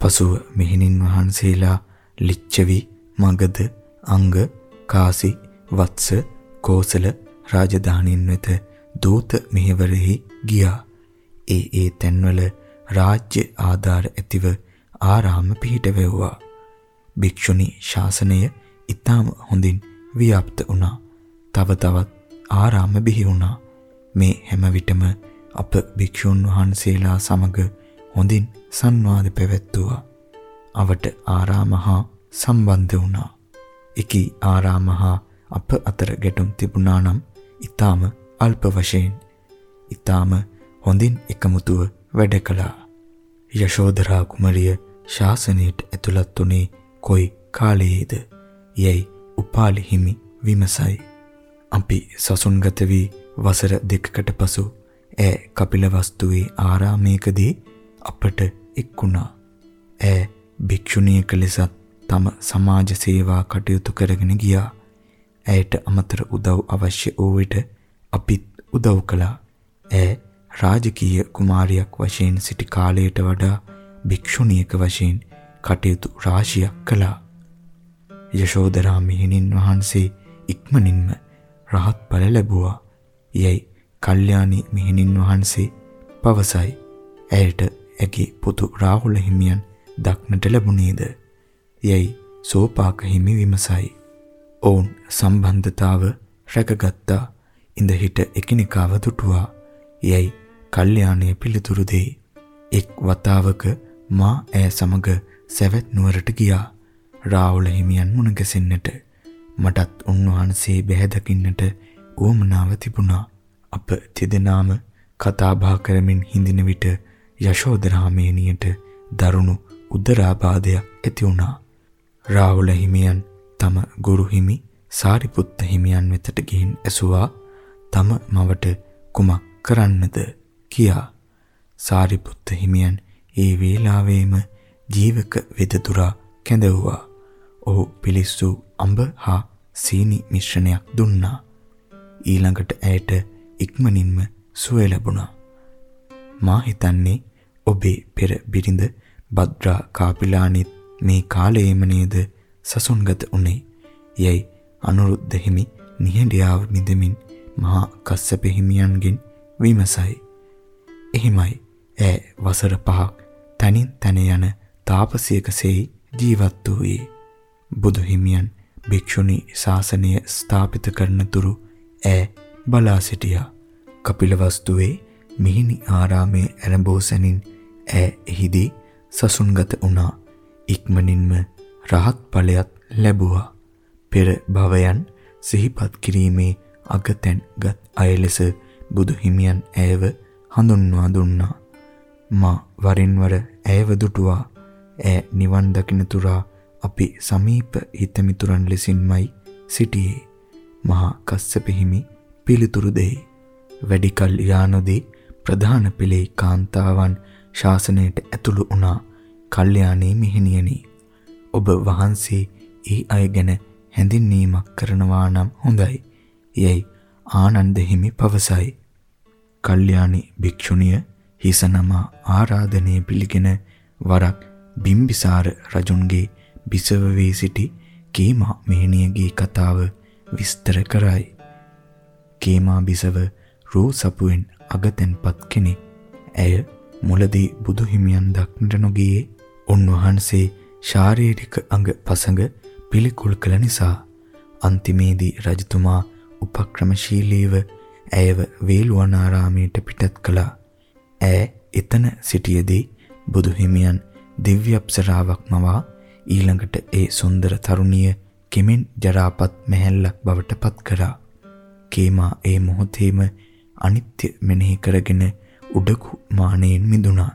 පසුව මෙහෙණින් වහන්සේලා ලිච්ඡවි, මගධ, අංග, කාසි, වත්ස, කෝසල රාජධානීන් වෙත දූත මෙහෙවරෙහි ගියා. ඒ ඒ තැන්වල රාජ්‍ය ආධාර ඇතිව ආරාම පිහිට වෙව්වා. භික්ෂුණී ශාසනය ඊටම හොඳින් ව්‍යාප්ත වුණා. තව තවත් ආරාම බිහි වුණා. මේ හැම විටම අප භික්ෂුන් වහන්සේලා සමග හොඳින් සංවාද පැවැත්තුවා. අවට ආරාම හා සම්බන්ධ වුණා. එකී ආරාම හා අප අතර ගැටුම් තිබුණා නම් ඊටාම අල්ප වශයෙන් ඊටාම හොඳින් එකමුතුව වැඩ කළා. යශෝදරා කුමරිය ශාසනයට ඇතුළත් වුණේ කොයි කාලයේද? යයි උපාලි හිමි විමසයි. අපි සසුන්ගත වී වසර දෙකකට පසු ඈ කපිලවස්තුවේ ආරාමයකදී අපට එක්ුණා. ඈ භික්ෂුණියක ලෙසත් තම සමාජ සේවා කටයුතු කරගෙන ගියා. ඇයට අමතර උදව් අවශ්‍ය වූ විට අපිත් උදව් කළා. ඈ රාජකීය කුමාරියක් වශයෙන් සිටි කාලයට වඩා භික්ෂුණියක වශයෙන් කටයුතු රාශියක් කළා. යශෝදරා මිහිණින් වහන්සේ ඉක්මනින්ම රහත් ඵල ලැබුවා. යයි කල්යාණි මිහිණින් වහන්සේ පවසයි. ඇයට ඇගේ පුතු රාහුල හිමියන් දක්නට ලැබුණේද? යයි සෝපාක හිමි විමසයි. ඔවුන් සම්බන්ධතාව රැකගත්තා. ඉඳ හිට එකිනෙකාව දුටුවා. යයි කල්යාණිය පිළිතුරු දෙයි. එක් වතාවක මා ඈ සමග සැවැත් නුවරට ගියා. රාහුල හිමියන් මුණ ගැසෙන්නට මටත් උන්වහන්සේ බැහැ දකින්නට උවමනාව තිබුණා. අප තිදෙනාම කතා බහ කරමින් හිඳින විට යශෝදරාමේනියට දරුණු උදරාබාධයක් ඇති වුණා. රාහුල හිමියන් තම ගුරු හිමි සාරිපුත්ත හිමියන් වෙතට ගිහින් ඇසුවා තම මවට කුමක් කරන්නද කියා. සාරිපුත්ත හිමියන් ඒ වේලාවේම ජීවක වෙදතුරා කැඳවුවා. ඔහු පිලිස්සු අඹ හා සීනි මිශ්‍රණයක් දුන්නා. ඊළඟට ඇයට ඉක්මනින්ම සුවය ලැබුණා. මා හිතන්නේ ඔබේ පෙර බිරිඳ භද්‍රා කාපිලානිත් මේ කාලයේම නේද සසුන්ගත උනේ. යයි අනුරුද්ධ හිමි නිහඬියාව මිදමින් මහා කස්සප හිමියන්ගෙන් විමසයි. එහිමයි ඈ වසර පහක් තනින් තන යන තාපසයකසේ ජීවත් වූයේ. බුදු හිමියන් භික්ෂුණී ශාසනය ස්ථාපිත කරන තුරු ඈ බලා සිටියා. කපිලවස්තුවේ මිහිනි ආරාමයේ ඇරඹෝ සැනින් ඈ එහිදී සසුන්ගත වුණා. ඉක්මනින්ම රහත් ඵලයක් ලැබුවා. පෙර භවයන් සිහිපත් කිරීමේ අගතැන්ගත් අය ලෙස බුදු හිමියන් ඇයව හඳුන්වා දුන්නා. මා වරින් වර ඇයව දුටුවා. ඈ නිවන් දකින්න තුරා අපි සමීප හිතමිතුරන් ලෙසින්මයි සිටියේ. මහා කස්සප හිමි පිළිතුරු දෙයි. වැඩි කල යානොදී ප්‍රධාන පෙළේ කාන්තාවන් ශාසනයට ඇතුළු වුණා. කල්යාණී මිහිණියනි. ඔබ වහන්සේ ඒ අය ගැන හැඳින්වීමක් කරනවා නම් හොඳයි. යයි ආනන්ද හිමි පවසයි. කල්යාණි භික්ෂුණිය හිසනම ආරාධනය පිළිගෙන වරක් බිම්බිසාර රජුන්ගේ බිසව වී සිටි කේමා මෙහෙණියගේ කතාව විස්තර කරයි. කේමා බිසව රූ සපුවෙන් අගතෙන්පත් කෙනෙක්. ඇය මුලදී බුදු හිමියන් දක්නට නොගියේ උන්වහන්සේ ශාරීරික අංග පසඟ පිළිකුල් කළ නිසා අන්තිමේදී රජතුමා උපක්‍රමශීලීව ඇයව වේළුවනාරාමයට පිටත් කළා. ඈ එතන සිටියේදී බුදු හිමියන් දිව්‍ය අප්සරාවක් මවා ඊළඟට ඒ සුන්දර තරුණිය කෙමෙන් ජරාපත් මැහැල්ලක් බවට පත් කරා. කේමා ඒ මොහොතේම අනිත්‍ය මෙනෙහි කරගෙන උඩකු මානෙන් මිදුණා.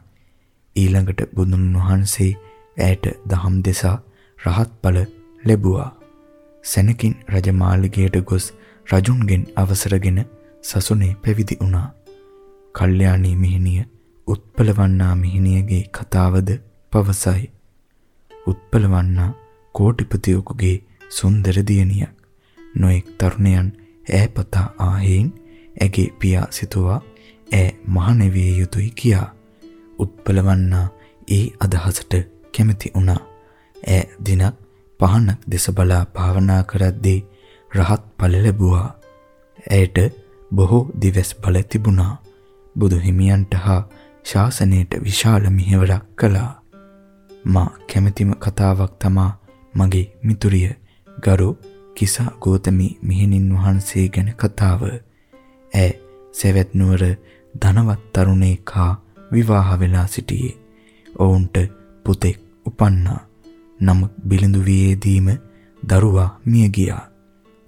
ඊළඟට බුදුන් වහන්සේ ඇයට දහම් දෙසා රහත් ඵල ලැබුවා. සෙනකින් රජමාලිගයට ගොස් රජුන්ගෙන් අවසරගෙන සසුනේ පැවිදි වුණා. කල්යාණී මිහිණිය උත්පලවන්නා මිහිණියගේ කතාවද පවසයි. උත්පලවන්නා කෝටිපතියෙකුගේ සුන්දර දියණියක්. නොඑක් තරුණයන් ඈපතා ආහෙයින් ඇගේ පියා සිතුවා ඈ මහණෙවිය යුතුය කියා. උත්පලවන්නා ඒ අදහසට කැමති වුණා. ඈ දිනක් පහනක් දෙස බලා භාවනා කරද්දී රහත් ඵල ලැබුවා. ඇයට බොහෝ දිවස් බල තිබුණා. බුදු හිමියන්ට හා ශාසනයට විශාල මිහිවරක් කළා. මා කැමැතිම කතාවක් තමා මගේ මිතුරිය ගරු කිසා ගෝතමි මිහිණින් වහන්සේ ගැන කතාව. ඈ සෙවැත් නුවර ධනවත් තරුණයෙක් හා විවාහ වෙලා සිටියේ. ඔවුන්ට පුතෙක් උපන්නා. නමුත් බිලිඳු වියේදීම දරුවා මිය ගියා.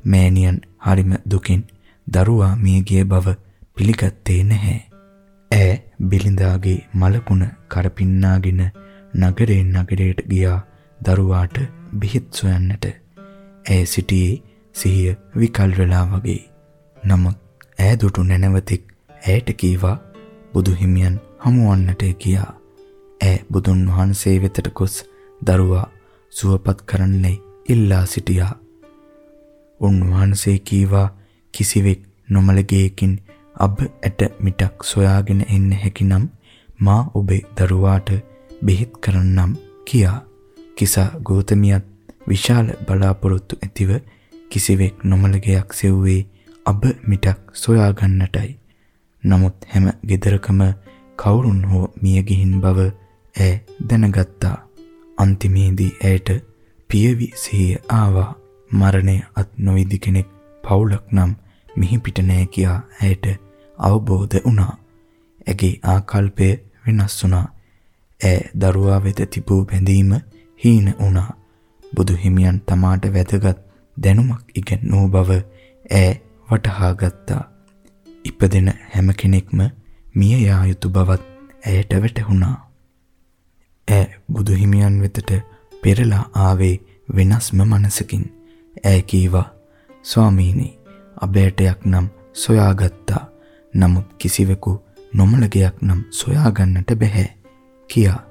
මෑණියන් හරිම දුකින් දරුවා මිය ගිය බව පිළිගත්තේ නැහැ. ඈ බිලිඳාගේ මලකුණ කරපින්නාගෙන නගරයෙන් නගරයට ගියා දරුවාට බෙහෙත් සොයන්නට. ඇය සිටියේ සිහිය විකල් වෙලා වගේ. නමුත් ඈ දුටු නැනවතෙක් ඇයට කීවා බුදු හිමියන් හමුවන්නට ගියා. ඈ බුදුන් වහන්සේ වෙතට ගොස් දරුවා සුවපත් කරන්නයි ඉල්ලා සිටියා. උන්වහන්සේ කීවා කිසිවෙක් නොමලගේකින් අබ ඇට මිටක් සොයාගෙන එන්න හැකිනම් මා ඔබේ දරුවාට බෙහෙත් කරන්නම් කියා කිසා ගෞතමියත් විශාල බලාපොරොත්තු ඇතිව කිසිවෙක් නොමලගයක් සෙව්වේ අබ මිටක් සොයා ගන්නටයි. නමුත් හැම ගෙදරකම කවුරුන් හෝ මිය ගිහින් බව ඈ දැනගත්තා. අන්තිමේදී ඇයට පියවි සිහිය ආවා. මරණය අත් නොවිදි කෙනෙක් පවුලක් නම් මිහි පිට නෑ කියා ඇයට අවබෝධ වුණා. ඇගේ ආකල්පය වෙනස් වුණා. ඈ දරුවා වෙත තිබූ බැඳීම හීන වුණා. බුදු හිමියන් තමාට වැදගත් දැනුමක් ඉගෙනූ බව ඈ වටහා ගත්තා. ඉපදෙන හැම කෙනෙක්ම මිය යා යුතු බවත් ඇයට වැටහුණා. ඈ බුදු හිමියන් වෙතට පෙරලා ආවේ වෙනස්ම මනසකින්. ඈ කීවා ස්වාමීනි අබෑටයක් නම් සොයාගත්තා. නමුත් කිසිවෙකු නොමලගයක් නම් සොයාගන්නට බැහැ කියා.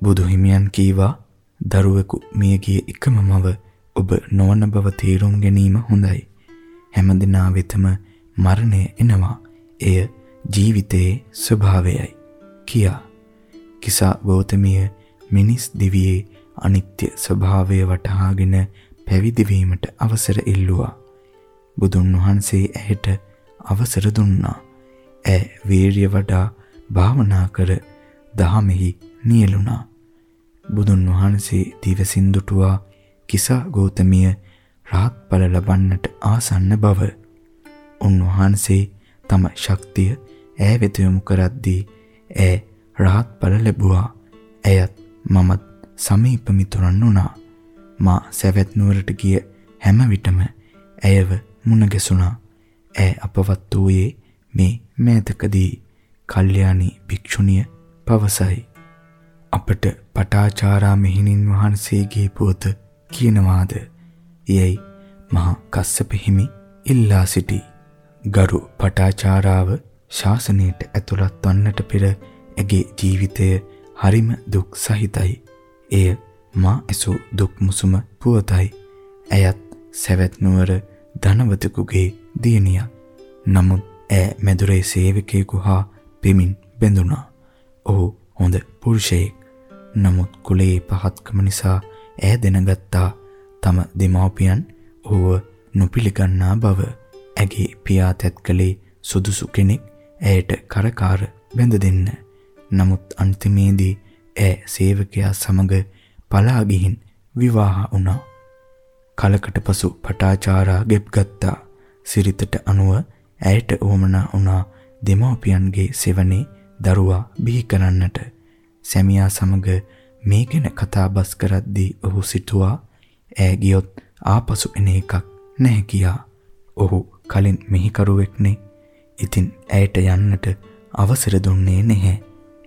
බුදු හිමියන් කීවා දරුවෙකු මියගිය එකම මව ඔබ නොවන බව තේරුම් ගැනීම හොඳයි. හැමදිනා වෙතම මරණය එනවා. එය ජීවිතයේ ස්වභාවයයි කියා. කිසා ගෞතමිය මිනිස් දිවියේ අනිත්‍ය ස්වභාවය වටහාගෙන පැවිදි වීමට අවසර ඉල්ලුවා. බුදුන් වහන්සේ ඇයට අවසර දුන්නා. ඈ වීරිය වඩා භාවනා කර දහමෙහි නියලුණා. බුදුන් වහන්සේ දිවසින් දුටුවා කිසා ගෞතමිය රාහත් ඵල ලබන්නට ආසන්න බව. උන්වහන්සේ තම ශක්තිය ඈ වෙත යොමු කරද්දී ඈ රාහත් ඵල ලැබුවා. ඇයත් මමත් සමීප මිතුරන් වුණා. මා සැවැත් නුවරට ගිය හැම විටම ඇයව මුණ ගැසුණා. ඈ අපවත් වූයේ මේ මෑතකදී කල්යාණී භික්ෂුණිය පවසයි. අපට පටාචාරා මෙහිණින් වහන්සේගේ පුවත කියනවාද? යයි මහා කස්සප හිමි ඉල්ලා සිටි. ගරු පටාචාරාව ශාසනයට ඇතුළත් වන්නට පෙර ඇගේ ජීවිතය හරිම දුක් සහිතයි. එය මා ඇසූ දුක් මුසුම පුවතයි. ඇයත් සැවැත් නුවර ධනවතෙකුගේ දියණියක්. නමුත් ඈ මැදුරේ සේවකයෙකු හා පෙමින් බැඳුණා. ඔහු හොඳ පුරුෂයෙක්. නමුත් කුලයේ පහත්කම නිසා ඈ දැනගත්තා තම දෙමව්පියන් ඔහුව නොපිළිගන්නා බව ඇගේ පියා තැත් කළේ සුදුසු කෙනෙක් ඇයට කරකාර බැඳ දෙන්න. නමුත් අන්තිමේදී ඈ සේවකයා සමග පලා ගිහින් විවාහ වුණා. කලකට පසු පටාචාරා ගෙප් ගත්තා. සිරිතට අනුව ඇයට උවමනා වුණා දෙමව්පියන්ගේ සෙවණේ දරුවා බිහි කරන්නට. සැමියා සමග මේ ගැන කතා බස් කරද්දී ඔහු සිතුවා ඈ ගියොත් ආපසු එන එකක් නැහැ කියා. ඔහු කලින් මෙහිකරුවෙක්නේ. ඉතින් ඇයට යන්නට අවසර දුන්නේ නැහැ.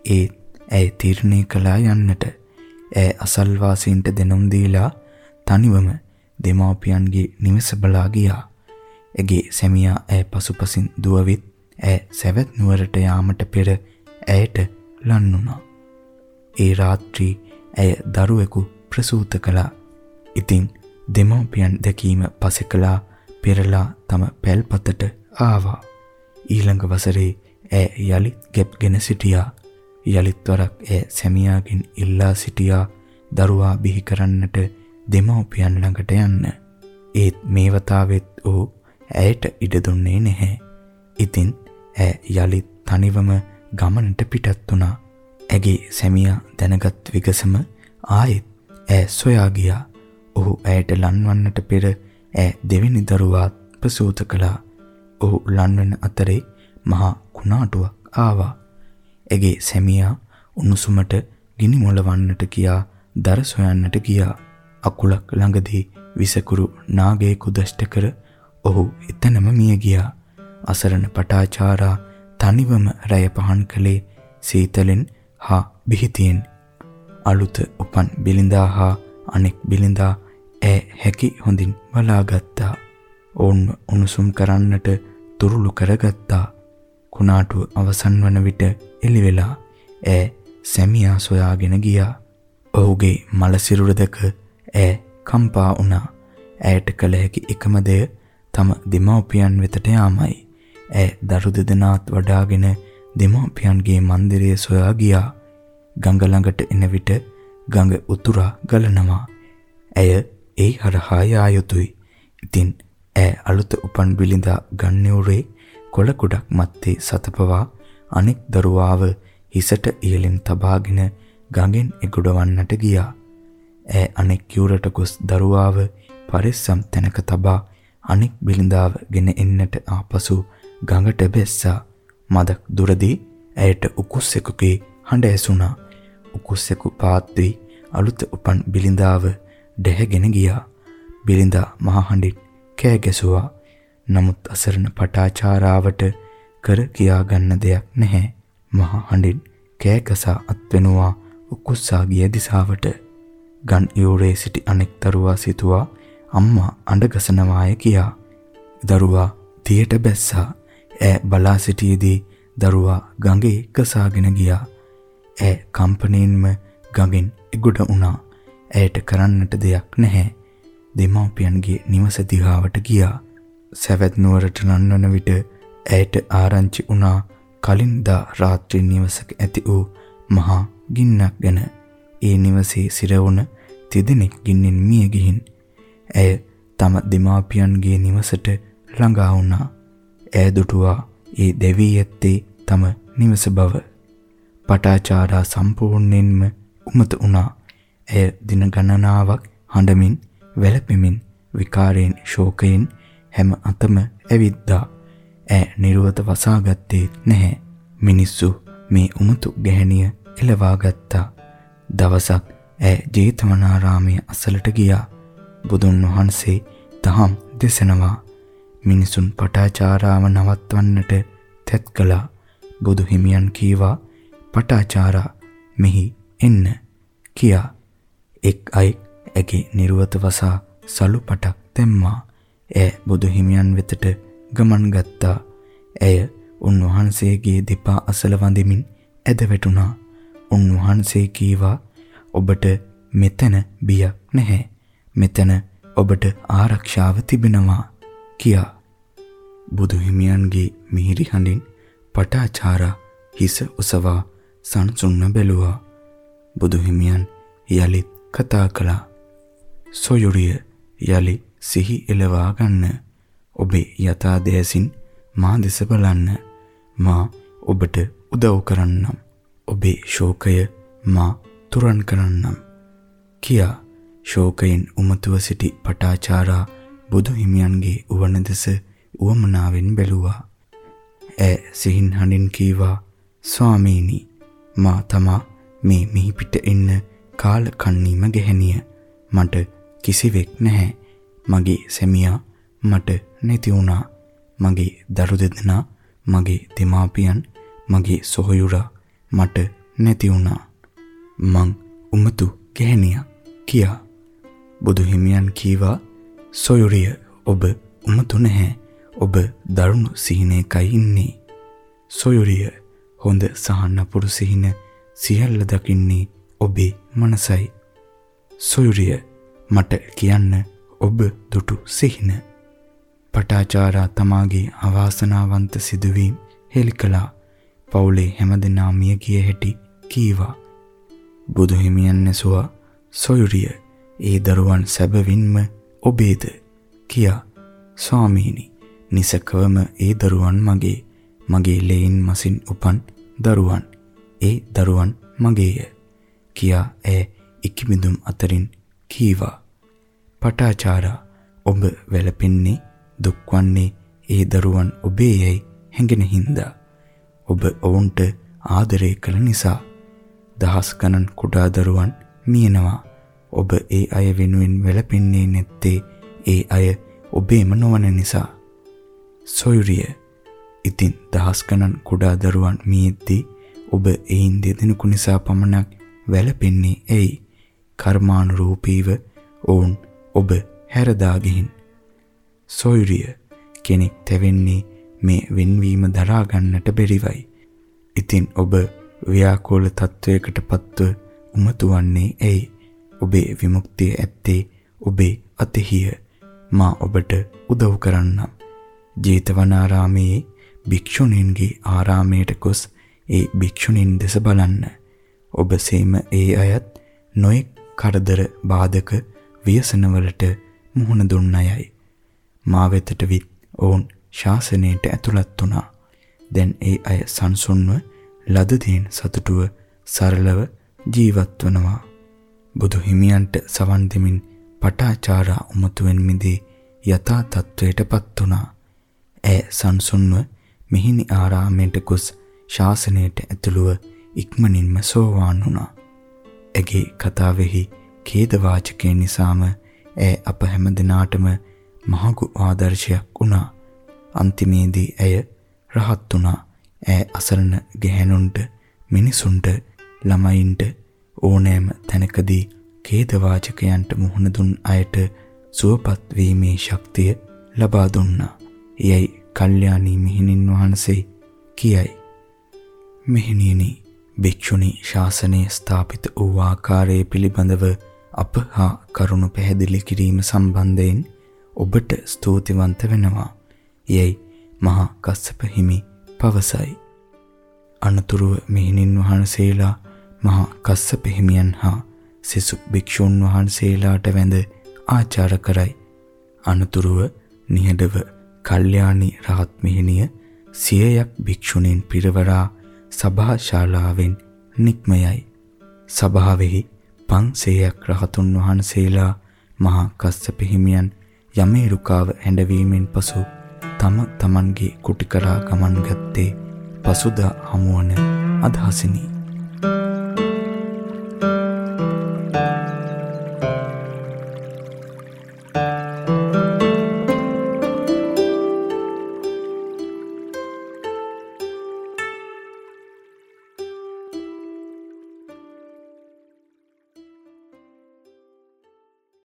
ඒත් ඇය තීරණය කළා යන්නට. ඇය අසල්වාසීන්ට දෙනුම් දීලා තනිවම දෙමාපියන්ගේ නිවස බලා ගියා. ඇගේ සැමියා ඇය පසුපසින් දුවවිත් ඇය සැවැත් නුවරට යාමට පෙර ඇයට ලන් වුණා. ඒ රාත්‍රී ඇය දරුවෙකු ප්‍රසූත කළා. ඉතින් දෙමව්පියන් දැකීම පසෙකලා පෙරලා තම පැල්පතට ආවා. ඊළඟ වසරේ ඇය යලිත් ගෙප්ගෙන සිටියා. යලිත් වරක් ඇය සැමියාගෙන් ඉල්ලා සිටියා දරුවා බිහි කරන්නට දෙමව්පියන් ළඟට යන්න. ඒත් මේ වතාවෙත් ඔහු ඇයට ඉඩ දුන්නේ නැහැ. ඉතින් ඇය යලිත් තනිවම ගමනට පිටත් වුණා. ඇගේ සැමියා දැනගත් විගසම ආයෙත් ඇය සොයා ගියා. ඔහු ඇයට ලන්වන්නට පෙර ඇය දෙවෙනි දරුවාත් ප්‍රසූත කළා. ඔහු ලන්වන අතරේ මහා කුණාටුවක් ආවා. ඇගේ සැමියා උණුසුමට ගිනි මොලවන්නට කියා දර සොයන්නට ගියා. අකුලක් ළඟදී විසකුරු නාගයෙකු දෂ්ට කර ඔහු එතනම මිය ගියා. අසරණ පටාචාරා තනිවම රැය පහන් කළේ සීතලෙන් හා බිහිතියෙන්. අලුත උපන් බිලිඳා හා අනෙක් බිලිඳා ඈ හැකි හොඳින් බලාගත්තා. ඔවුන්ව උණුසුම් කරන්නට තුරුළු කරගත්තා. කුණාටුව අවසන් වන විට එළිවෙලා ඈ සැමියා සොයාගෙන ගියා. ඔහුගේ මල සිරුර දැක ඈ කම්පා වුණා. ඇයට කළ හැකි එකම දෙය තම දෙමව්පියන් වෙතට යාමයි. ඈ දරු දෙදෙනාත් වඩාගෙන දෙමව්පියන්ගේ මන්දිරය සොයා ගියා. ගඟ ළඟට එන විට ගඟ උතුරා ගලනවා. ඇය ඒ හරහා යා යුතුය. ඉතින් ඈ අලුත උපන් බිලිඳා ගන්නේුරේ කොළ කුඩක් මැත්තේ සතපවා අනෙක් දරුවාව හිසට ඉහළින් තබාගෙන ගඟෙන් එගොඩවන්නට ගියා. ඈ අනෙක් යුරට ගොස් දරුවාව පරිස්සම් තැනක තබා අනෙක් බිලිඳාව ගෙන එන්නට ආපසු ගඟට බැස්සා. මදක් දුරදී ඇයට උකුස්සෙකුගේ හඬ ඇසුණා. උකුස්සෙකු පාත් වී අලුත උපන් බිලිඳාව ඩැහැගෙන ගියා. බිලිඳා මහ හඬින් කෑ ගැසුවා. නමුත් අසරණ පටාචාරාවට කර කියා ගන්න දෙයක් නැහැ. මහ හඬින් කෑ ගසා අත්වෙනවා උකුස්සා ගිය දිසාවට. ගන් යෝරේ සිටි අනෙක් දරුවා සිතුවා අම්මා අඬ ගසනවාය කියා. දරුවා තියට බැස්සා. ඈ බලා සිටියේදී දරුවා ගඟේ ගසාගෙන ගියා. ඈ කම්පණයෙන්ම ගඟෙන් එගොඩ වුණා. ඇයට කරන්නට දෙයක් නැහැ. දෙමව්පියන්ගේ නිවස දිහාවට ගියා. සැවැත් නුවරට නන්වන විට ඇයට ආරංචි වුණා කලින්දා රාත්‍රී නිවසක ඇති වූ මහා ගින්නක් ගැන. ඒ නිවසේ සිරවුණ තිදෙනෙක් ගින්නෙන් මිය ගිහින් ඇය තම දෙමාපියන්ගේ නිවසට ළඟා වුණා. ඇය දුටුවා ඒ දෙවී ඇත්තේ තම නිවස බව. පටාචාරා සම්පූර්ණයෙන්ම උමත වුණා. ඇය දින ගණනාවක් හඬමින් වැළපෙමින් විකාරයෙන් ශෝකයෙන් හැම අතම ඇවිද්දා. ඈ නිර්වත වසාගත්තේ නැහැ. මිනිස්සු මේ උමුතු ගැහණිය එලවා ගත්තා. දවසක් ඈ ජේතවනාරාමයේ අසලට ගියා. බුදුන් වහන්සේ දහම් දෙසනවා. මිනිසුන් පටාචාරාව නවත්වන්නට තැත් කළා. බුදු හිමියන් කීවා පටාචාරා මෙහි එන්න කියා එක් අයෙක් ඇගේ නිර්වත වසා සලු පටක් තෙම්මා. ඇය බුදු හිමියන් වෙතට ගමන් ගත්තා. ඇය උන්වහන්සේගේ දෙපා අසල වඳමින් ඇද වැටුණා. උන්වහන්සේ කීවා ඔබට මෙතන බියක් නැහැ. මෙතන ඔබට ආරක්ෂාව තිබෙනවා කියා. බුදු හිමියන්ගේ මිහිරි හඬින් පටාචාරා හිස උසවා සංසුන්න බැලුවා. බුදු හිමියන් යලිත් කතා කළා. සොයුරිය යලි සිහි එළවා ගන්න. ඔබේ යථා දේසින් මා දෙස බලන්න. මා ඔබට උදව් කරන්නම්. ඔබේ ශෝකය මා තුරන් කරන්නම්. කියා ශෝකයෙන් උමතුව සිටි පටාචාරා බුදු හිමියන්ගේ උවන දෙස උවමනාවෙන් බැලුවා. ඈ සිහින් හඬින් කීවා ස්වාමීනි මා තමා මේ මිහි පිට එන්න කාල කන්නීම ගැහණිය මට කිසිවෙක් නැහැ. මගේ සැමියා මට නැති වුණා. මගේ දරු දෙදෙනා මගේ දෙමාපියන් මගේ සොහොයුරා මට නැති වුණා. මං උමතු ගැහණිය කියා. බුදු හිමියන් කීවා සොයුරිය ඔබ උමතු නැහැ. ඔබ දරුණු සිහිනයකයි ඉන්නේ සොයුරිය හොඳ සහන්න පුරු සිහින සියල්ල දකින්නේ ඔබේ මනසයි. සොයුරිය මට කියන්න ඔබ දුටු සිහින. පටාචාරා තමාගේ අවාසනාවන්ත සිදුවීම් හෙළි කළා. පවුලේ හැමදෙනා මිය ගිය හැටි කීවා. බුදු හිමියන් නැසුවා සොයුරිය ඒ දරුවන් සැබවින්ම ඔබේද කියා ස්වාමීනි නිසකවම ඒ දරුවන් මගේ මගේ ලේන් මසින් උපන් දරුවන්. ඒ දරුවන් මගේය. කියා ඇය ඉකිබිඳුම් අතරින් කීවා. පටාචාරා ඔබ වැළපෙන්නේ දුක්වන්නේ ඒ දරුවන් ඔබේ යයි හැඟෙන හින්දා. ඔබ ඔවුන්ට ආදරය කළ නිසා. දහස් ගණන් කුඩා දරුවන් මියනවා. ඔබ ඒ අය වෙනුවෙන් වැළපෙන්නේ නැත්තේ ඒ අය ඔබේම නොවන නිසා. සොයුරිය ඉතින් දහස් ගණන් කුඩා දරුවන් මියෙද්දී ඔබ එයින් දෙදෙනෙකු නිසා පමණක් වැළපෙන්නේ ඇයි? කර්මානුරූපීව ඔවුන් ඔබ හැරදා ගිහින්. සොයුරිය කෙනෙක් තැවෙන්නේ මේ වෙන්වීම දරා ගන්නට බැරිවයි. ඉතින් ඔබ ව්‍යාකූල තත්වයකට පත්ව උමතුවන්නේ ඇයි? ඔබේ විමුක්තිය ඇත්තේ ඔබේ අතෙහිය. මා ඔබට උදව් කරන්නම්. ජේතවනාරාමේ භික්ෂුණීන්ගේ ආරාමයට ගොස් ඒ භික්ෂුණීන් දෙස බලන්න. ඔබ සේම ඒ අයත් නොයෙක් කරදර බාධක ව්‍යසනවලට මුහුණ දුන්න අයයි. මා වෙතට විත් ඔවුන් ශාසනයට ඇතුළත් වුණා. දැන් ඒ අය සංසුන්ව ලද දේන් සතුටුව සරලව ජීවත් වනවා. බුදු හිමියන්ට සවන් දෙමින් පටාචාරා උමතුවෙන් මිදී යථා තත්වයටපත් වුණා. ඇය සංසුන්ව මිහිනි ආරාමයට ගොස් ශාසනයට ඇතුළුව ඉක්මනින්ම සෝවාන් වුණා. ඇගේ කතාවෙහි ඛේදවාචකය නිසාම ඇය අප හැම දිනාටම මහඟු ආදර්ශයක් වුණා. අන්තිමේදී ඇය රහත් වුණා. ඇය අසරණ ගැහැණුන්ට මිනිසුන්ට ළමයින්ට ඕනෑම තැනකදී ඛේදවාචකයන්ට මුහුණ දුන් අයට සුවපත් වීමේ ශක්තිය ලබා දුන්නා. එයයි කල්යාණී මිහිණින් වහන්සේ කියයි. මෙහිණියනි භික්ෂුණී ශාසනය ස්ථාපිත වූ ආකාරය පිළිබඳව අප හා කරුණු පැහැදිලි කිරීම සම්බන්ධයෙන් ඔබට ස්තුතිවන්ත වෙනවා. යයි මහා කස්සප හිමි පවසයි. අනතුරුව මෙහිණින් වහන්සේලා මහා කස්සප හිමියන් හා සිසු භික්ෂුන් වහන්සේලාට වැඳ ආචාර කරයි. අනතුරුව නිහඬව කල්යාණි රහත් මෙහෙණිය සියයක් භික්ෂුණීන් පිරවරා සභා ශාලාවෙන් නික්මයයි. සභාවෙහි 500ක් රහතුන් වහන්සේලා මහා කස්සප හිමියන් යමේරුකාව හැඬවීමෙන් පසු තම තමන්ගේ කුටි කරා ගමන් ගත්තේ පසුදා හමුවන අදහසිනි.